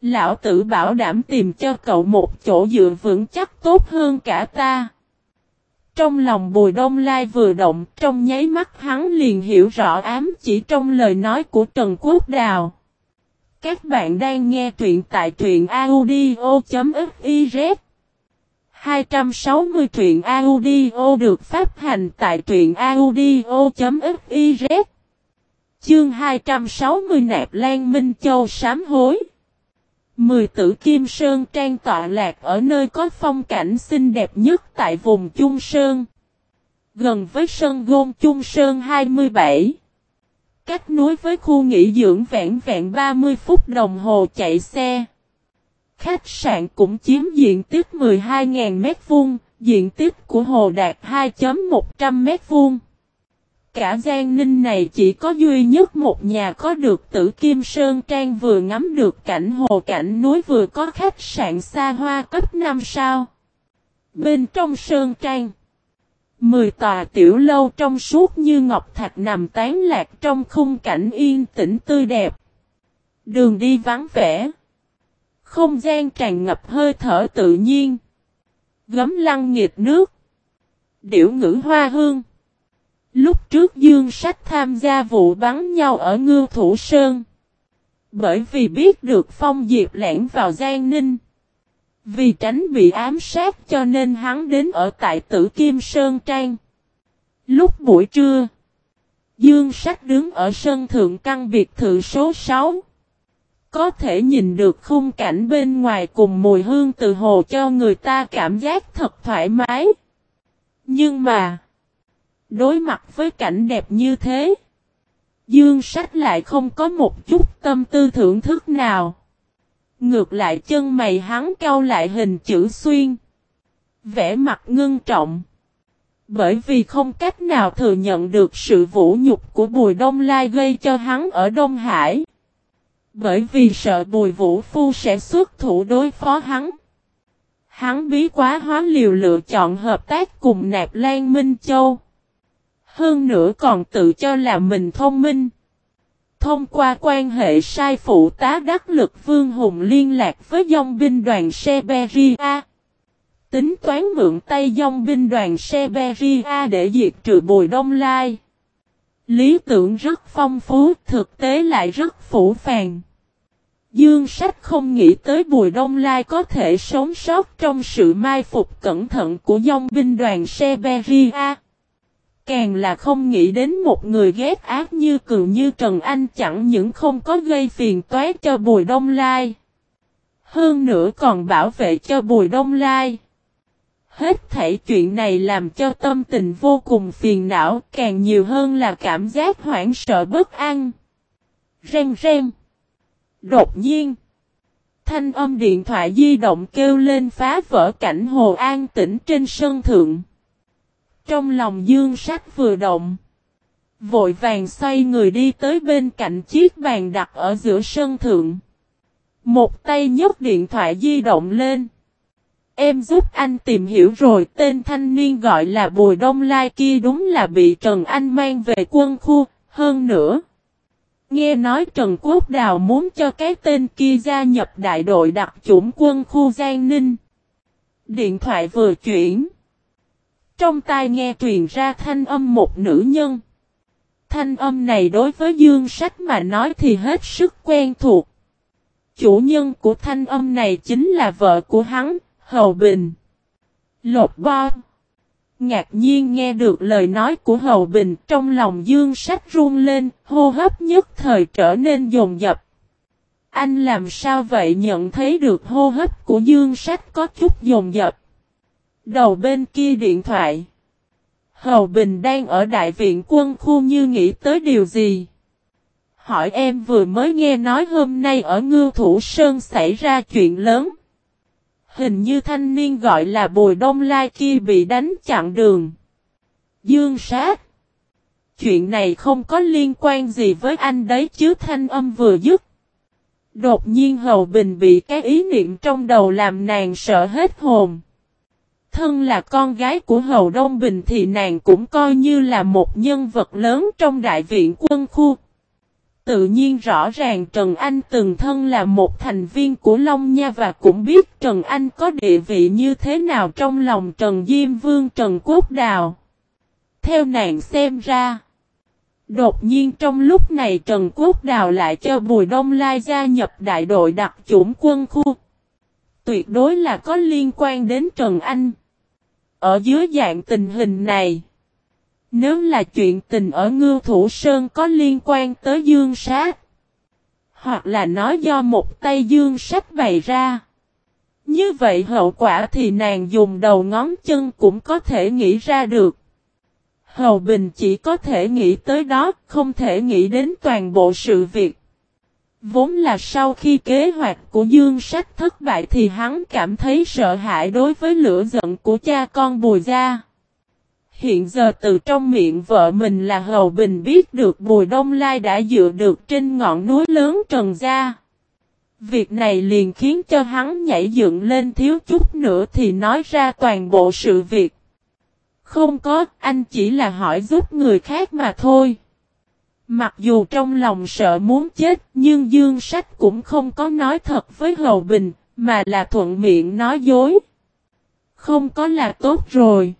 S1: Lão tử bảo đảm tìm cho cậu một chỗ dựa vững chắc tốt hơn cả ta. Trong lòng Bùi Đông Lai vừa động, trong nháy mắt hắn liền hiểu rõ ám chỉ trong lời nói của Trần Quốc Đào. Các bạn đang nghe truyện tại truyện audio.fiz 260 truyện audio được phát hành tại truyện audio.fiz Chương 260 Nạp Lan Minh Châu sám hối Mười tử Kim Sơn Trang tọa lạc ở nơi có phong cảnh xinh đẹp nhất tại vùng Trung Sơn. Gần với sân gôn Trung Sơn 27. cách núi với khu nghỉ dưỡng vẹn vẹn 30 phút đồng hồ chạy xe. Khách sạn cũng chiếm diện tích 12.000 m2, diện tích của hồ đạt 2.100 m2. Cả Giang Ninh này chỉ có duy nhất một nhà có được tử Kim Sơn Trang vừa ngắm được cảnh hồ cảnh núi vừa có khách sạn xa hoa cấp 5 sao. Bên trong Sơn Trang, mười tòa tiểu lâu trong suốt như ngọc thạch nằm tán lạc trong khung cảnh yên tĩnh tươi đẹp. Đường đi vắng vẻ. Không gian tràn ngập hơi thở tự nhiên. Gấm lăng nghiệt nước. Điểu ngữ hoa hương. Lúc trước Dương Sách tham gia vụ bắn nhau ở Ngư Thủ Sơn. Bởi vì biết được Phong Diệp lẻn vào Giang Ninh. Vì tránh bị ám sát cho nên hắn đến ở tại Tử Kim Sơn Trang. Lúc buổi trưa, Dương Sách đứng ở sân thượng căn biệt thự số 6. Có thể nhìn được khung cảnh bên ngoài cùng mùi hương từ hồ cho người ta cảm giác thật thoải mái. Nhưng mà, đối mặt với cảnh đẹp như thế, Dương Sách lại không có một chút tâm tư thưởng thức nào. Ngược lại chân mày hắn cau lại hình chữ xuyên. Vẽ mặt ngưng trọng. Bởi vì không cách nào thừa nhận được sự vũ nhục của Bùi Đông Lai gây cho hắn ở Đông Hải. Bởi vì sợ Bùi Vũ Phu sẽ xuất thủ đối phó hắn. Hắn bí quá hóa liều lựa chọn hợp tác cùng Nạp Lan Minh Châu. Hơn nữa còn tự cho là mình thông minh. Thông qua quan hệ sai phụ tá đắc lực Vương Hùng liên lạc với dòng binh đoàn Seberia. Tính toán mượn tay dòng binh đoàn Seberia để diệt trừ Bùi Đông Lai. Lý tưởng rất phong phú, thực tế lại rất phủ phàng. Dương Sách không nghĩ tới Bùi Đông Lai có thể sống sót trong sự mai phục cẩn thận của dòng binh đoàn Severia, Càng là không nghĩ đến một người ghét ác như cường như Trần Anh chẳng những không có gây phiền toái cho Bùi Đông Lai. Hơn nữa còn bảo vệ cho Bùi Đông Lai. Hết thảy chuyện này làm cho tâm tình vô cùng phiền não, càng nhiều hơn là cảm giác hoảng sợ bất an. Rèn rèn, Đột nhiên. Thanh âm điện thoại di động kêu lên phá vỡ cảnh hồ an tĩnh trên sân thượng. Trong lòng dương sách vừa động. Vội vàng xoay người đi tới bên cạnh chiếc bàn đặt ở giữa sân thượng. Một tay nhấc điện thoại di động lên. Em giúp anh tìm hiểu rồi tên thanh niên gọi là Bùi Đông Lai kia đúng là bị Trần Anh mang về quân khu, hơn nữa. Nghe nói Trần Quốc Đào muốn cho cái tên kia gia nhập đại đội đặc chủng quân khu Giang Ninh. Điện thoại vừa chuyển. Trong tai nghe truyền ra thanh âm một nữ nhân. Thanh âm này đối với Dương Sách mà nói thì hết sức quen thuộc. Chủ nhân của thanh âm này chính là vợ của hắn, Hầu Bình. Lột bo. Ngạc nhiên nghe được lời nói của Hầu Bình trong lòng Dương Sách run lên, hô hấp nhất thời trở nên dồn dập. Anh làm sao vậy nhận thấy được hô hấp của Dương Sách có chút dồn dập. Đầu bên kia điện thoại. Hầu Bình đang ở đại viện quân khu như nghĩ tới điều gì. Hỏi em vừa mới nghe nói hôm nay ở Ngưu Thủ Sơn xảy ra chuyện lớn. Hình như thanh niên gọi là Bùi Đông Lai kia bị đánh chặn đường. Dương sát. Chuyện này không có liên quan gì với anh đấy chứ thanh âm vừa dứt. Đột nhiên Hầu Bình bị cái ý niệm trong đầu làm nàng sợ hết hồn. Thân là con gái của Hầu Đông Bình thì nàng cũng coi như là một nhân vật lớn trong đại viện quân khu. Tự nhiên rõ ràng Trần Anh từng thân là một thành viên của Long Nha và cũng biết Trần Anh có địa vị như thế nào trong lòng Trần Diêm Vương Trần Quốc Đào. Theo nàng xem ra, đột nhiên trong lúc này Trần Quốc Đào lại cho Bùi Đông Lai gia nhập đại đội đặc chủng quân khu. Tuyệt đối là có liên quan đến Trần Anh. Ở dưới dạng tình hình này, nếu là chuyện tình ở Ngưu Thủ Sơn có liên quan tới Dương Sát, hoặc là nói do một tay Dương Sách bày ra, như vậy hậu quả thì nàng dùng đầu ngón chân cũng có thể nghĩ ra được. Hầu Bình chỉ có thể nghĩ tới đó, không thể nghĩ đến toàn bộ sự việc. Vốn là sau khi kế hoạch của Dương Sách thất bại thì hắn cảm thấy sợ hãi đối với lửa giận của cha con Bùi Gia. Hiện giờ từ trong miệng vợ mình là Hầu Bình biết được Bùi Đông Lai đã dựa được trên ngọn núi lớn Trần Gia. Việc này liền khiến cho hắn nhảy dựng lên thiếu chút nữa thì nói ra toàn bộ sự việc. Không có, anh chỉ là hỏi giúp người khác mà thôi. Mặc dù trong lòng sợ muốn chết, nhưng Dương Sách cũng không có nói thật với Hầu Bình, mà là thuận miệng nói dối. Không có là tốt rồi.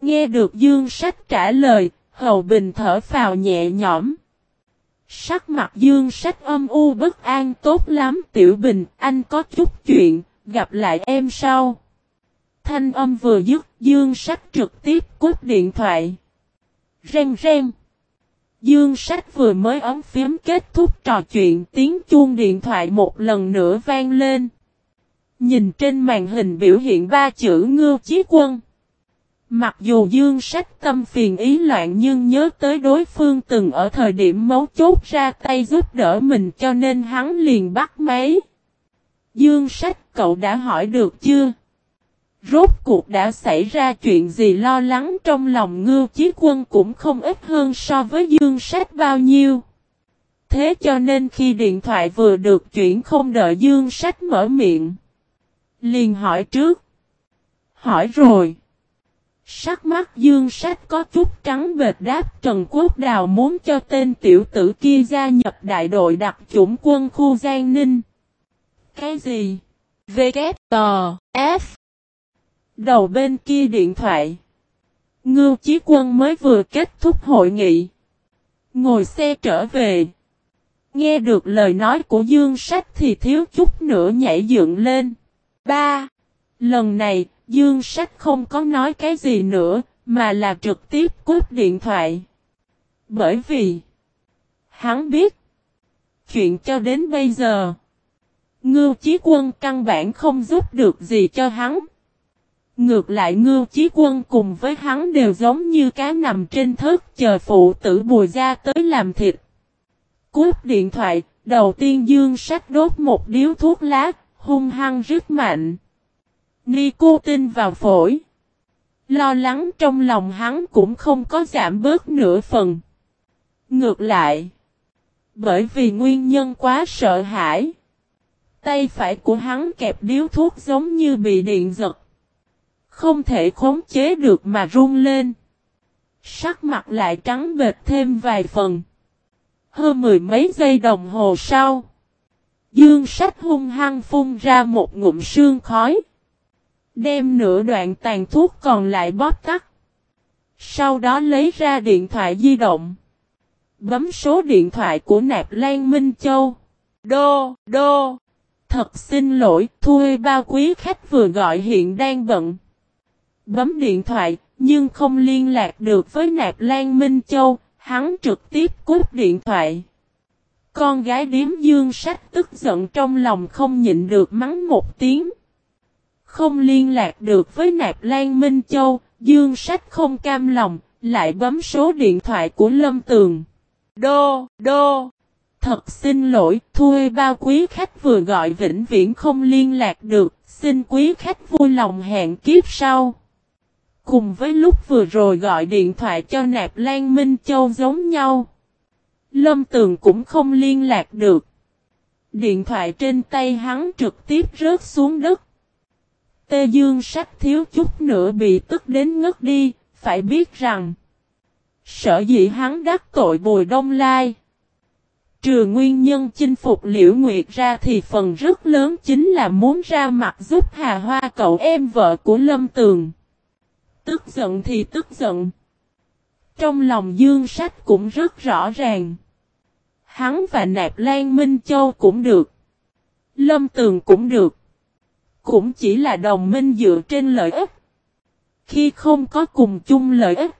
S1: Nghe được Dương Sách trả lời, Hầu Bình thở phào nhẹ nhõm. Sắc mặt Dương Sách âm u bất an tốt lắm Tiểu Bình, anh có chút chuyện, gặp lại em sau. Thanh âm vừa dứt, Dương Sách trực tiếp cúp điện thoại. reng reng Dương Sách vừa mới ấm phím kết thúc trò chuyện tiếng chuông điện thoại một lần nữa vang lên. Nhìn trên màn hình biểu hiện ba chữ ngưu chí quân. Mặc dù Dương Sách tâm phiền ý loạn nhưng nhớ tới đối phương từng ở thời điểm mấu chốt ra tay giúp đỡ mình cho nên hắn liền bắt máy. Dương Sách, cậu đã hỏi được chưa? Rốt cuộc đã xảy ra chuyện gì lo lắng trong lòng ngư chí quân cũng không ít hơn so với dương sách bao nhiêu. Thế cho nên khi điện thoại vừa được chuyển không đợi dương sách mở miệng. Liền hỏi trước. Hỏi rồi. Sắc mắt dương sách có chút trắng bệt đáp Trần Quốc Đào muốn cho tên tiểu tử kia gia nhập đại đội đặc chủng quân khu Giang Ninh. Cái gì? V, K, F Đầu bên kia điện thoại. Ngưu Chí Quân mới vừa kết thúc hội nghị. Ngồi xe trở về. Nghe được lời nói của Dương Sách thì thiếu chút nữa nhảy dựng lên. Ba. Lần này, Dương Sách không có nói cái gì nữa, mà là trực tiếp cúp điện thoại. Bởi vì, hắn biết, chuyện cho đến bây giờ, Ngưu Chí Quân căn bản không giúp được gì cho hắn. Ngược lại ngưu chí quân cùng với hắn đều giống như cá nằm trên thớt chờ phụ tử bùi ra tới làm thịt. Cúp điện thoại, đầu tiên dương sách đốt một điếu thuốc lá, hung hăng rất mạnh. Ni cô tin vào phổi. Lo lắng trong lòng hắn cũng không có giảm bớt nửa phần. Ngược lại. Bởi vì nguyên nhân quá sợ hãi. Tay phải của hắn kẹp điếu thuốc giống như bị điện giật. Không thể khống chế được mà run lên. Sắc mặt lại trắng bệt thêm vài phần. Hơn mười mấy giây đồng hồ sau. Dương sách hung hăng phun ra một ngụm sương khói. Đem nửa đoạn tàn thuốc còn lại bóp tắt. Sau đó lấy ra điện thoại di động. Bấm số điện thoại của Nạp Lan Minh Châu. Đô, đô. Thật xin lỗi, Thuê bao quý khách vừa gọi hiện đang bận bấm điện thoại, nhưng không liên lạc được với Nạp Lan Minh Châu, hắn trực tiếp cúp điện thoại. Con gái điếm dương sách tức giận trong lòng không nhịn được mắng một tiếng. Không liên lạc được với Nạp Lan Minh Châu, dương sách không cam lòng, lại bấm số điện thoại của Lâm Tường. Đô, đô. Thật xin lỗi, thuê bao quý khách vừa gọi vĩnh viễn không liên lạc được, xin quý khách vui lòng hẹn kiếp sau. Cùng với lúc vừa rồi gọi điện thoại cho Nạp Lan Minh Châu giống nhau. Lâm Tường cũng không liên lạc được. Điện thoại trên tay hắn trực tiếp rớt xuống đất. Tê Dương sắc thiếu chút nữa bị tức đến ngất đi, phải biết rằng Sở dĩ hắn đắc tội Bùi Đông Lai Trừ nguyên nhân chinh phục Liễu Nguyệt ra thì phần rất lớn chính là muốn ra mặt giúp Hà Hoa cậu em vợ của Lâm Tường. Tức giận thì tức giận. Trong lòng Dương Sách cũng rất rõ ràng. Hắn và Nạp Lan Minh Châu cũng được. Lâm Tường cũng được. Cũng chỉ là đồng minh dựa trên lợi ích. Khi không có cùng chung lợi ích.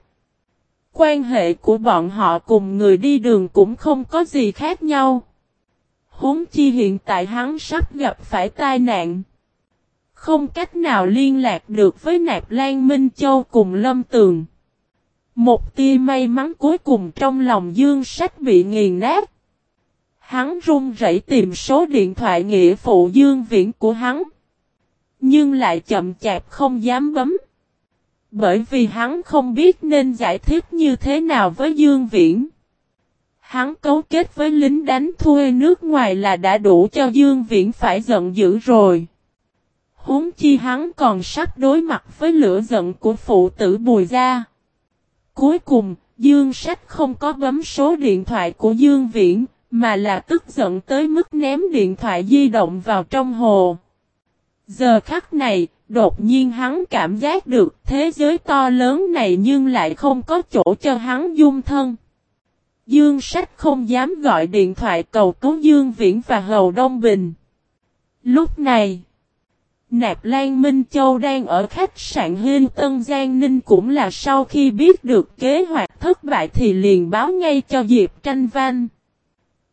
S1: Quan hệ của bọn họ cùng người đi đường cũng không có gì khác nhau. Huống chi hiện tại hắn sắp gặp phải tai nạn. Không cách nào liên lạc được với Nạp Lan Minh Châu cùng Lâm Tường. Một tia may mắn cuối cùng trong lòng dương sách bị nghiền nát. Hắn run rẩy tìm số điện thoại nghĩa phụ dương viễn của hắn. Nhưng lại chậm chạp không dám bấm. Bởi vì hắn không biết nên giải thích như thế nào với Dương Viễn. Hắn cấu kết với lính đánh thuê nước ngoài là đã đủ cho Dương Viễn phải giận dữ rồi. Huống chi hắn còn sắp đối mặt với lửa giận của phụ tử Bùi Gia. Cuối cùng, Dương Sách không có bấm số điện thoại của Dương Viễn, mà là tức giận tới mức ném điện thoại di động vào trong hồ. Giờ khắc này, đột nhiên hắn cảm giác được thế giới to lớn này nhưng lại không có chỗ cho hắn dung thân. Dương Sách không dám gọi điện thoại cầu cứu Dương Viễn và Hầu Đông Bình. Lúc này, Nạp Lan Minh Châu đang ở khách sạn Hinh Tân Giang Ninh cũng là sau khi biết được kế hoạch thất bại thì liền báo ngay cho Diệp Tranh Văn.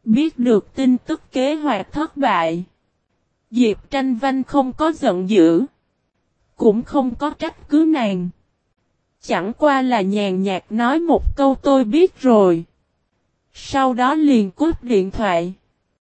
S1: Biết được tin tức kế hoạch thất bại. Diệp Tranh Văn không có giận dữ. Cũng không có trách cứ nàng. Chẳng qua là nhàn nhạt nói một câu tôi biết rồi. Sau đó liền cút điện thoại.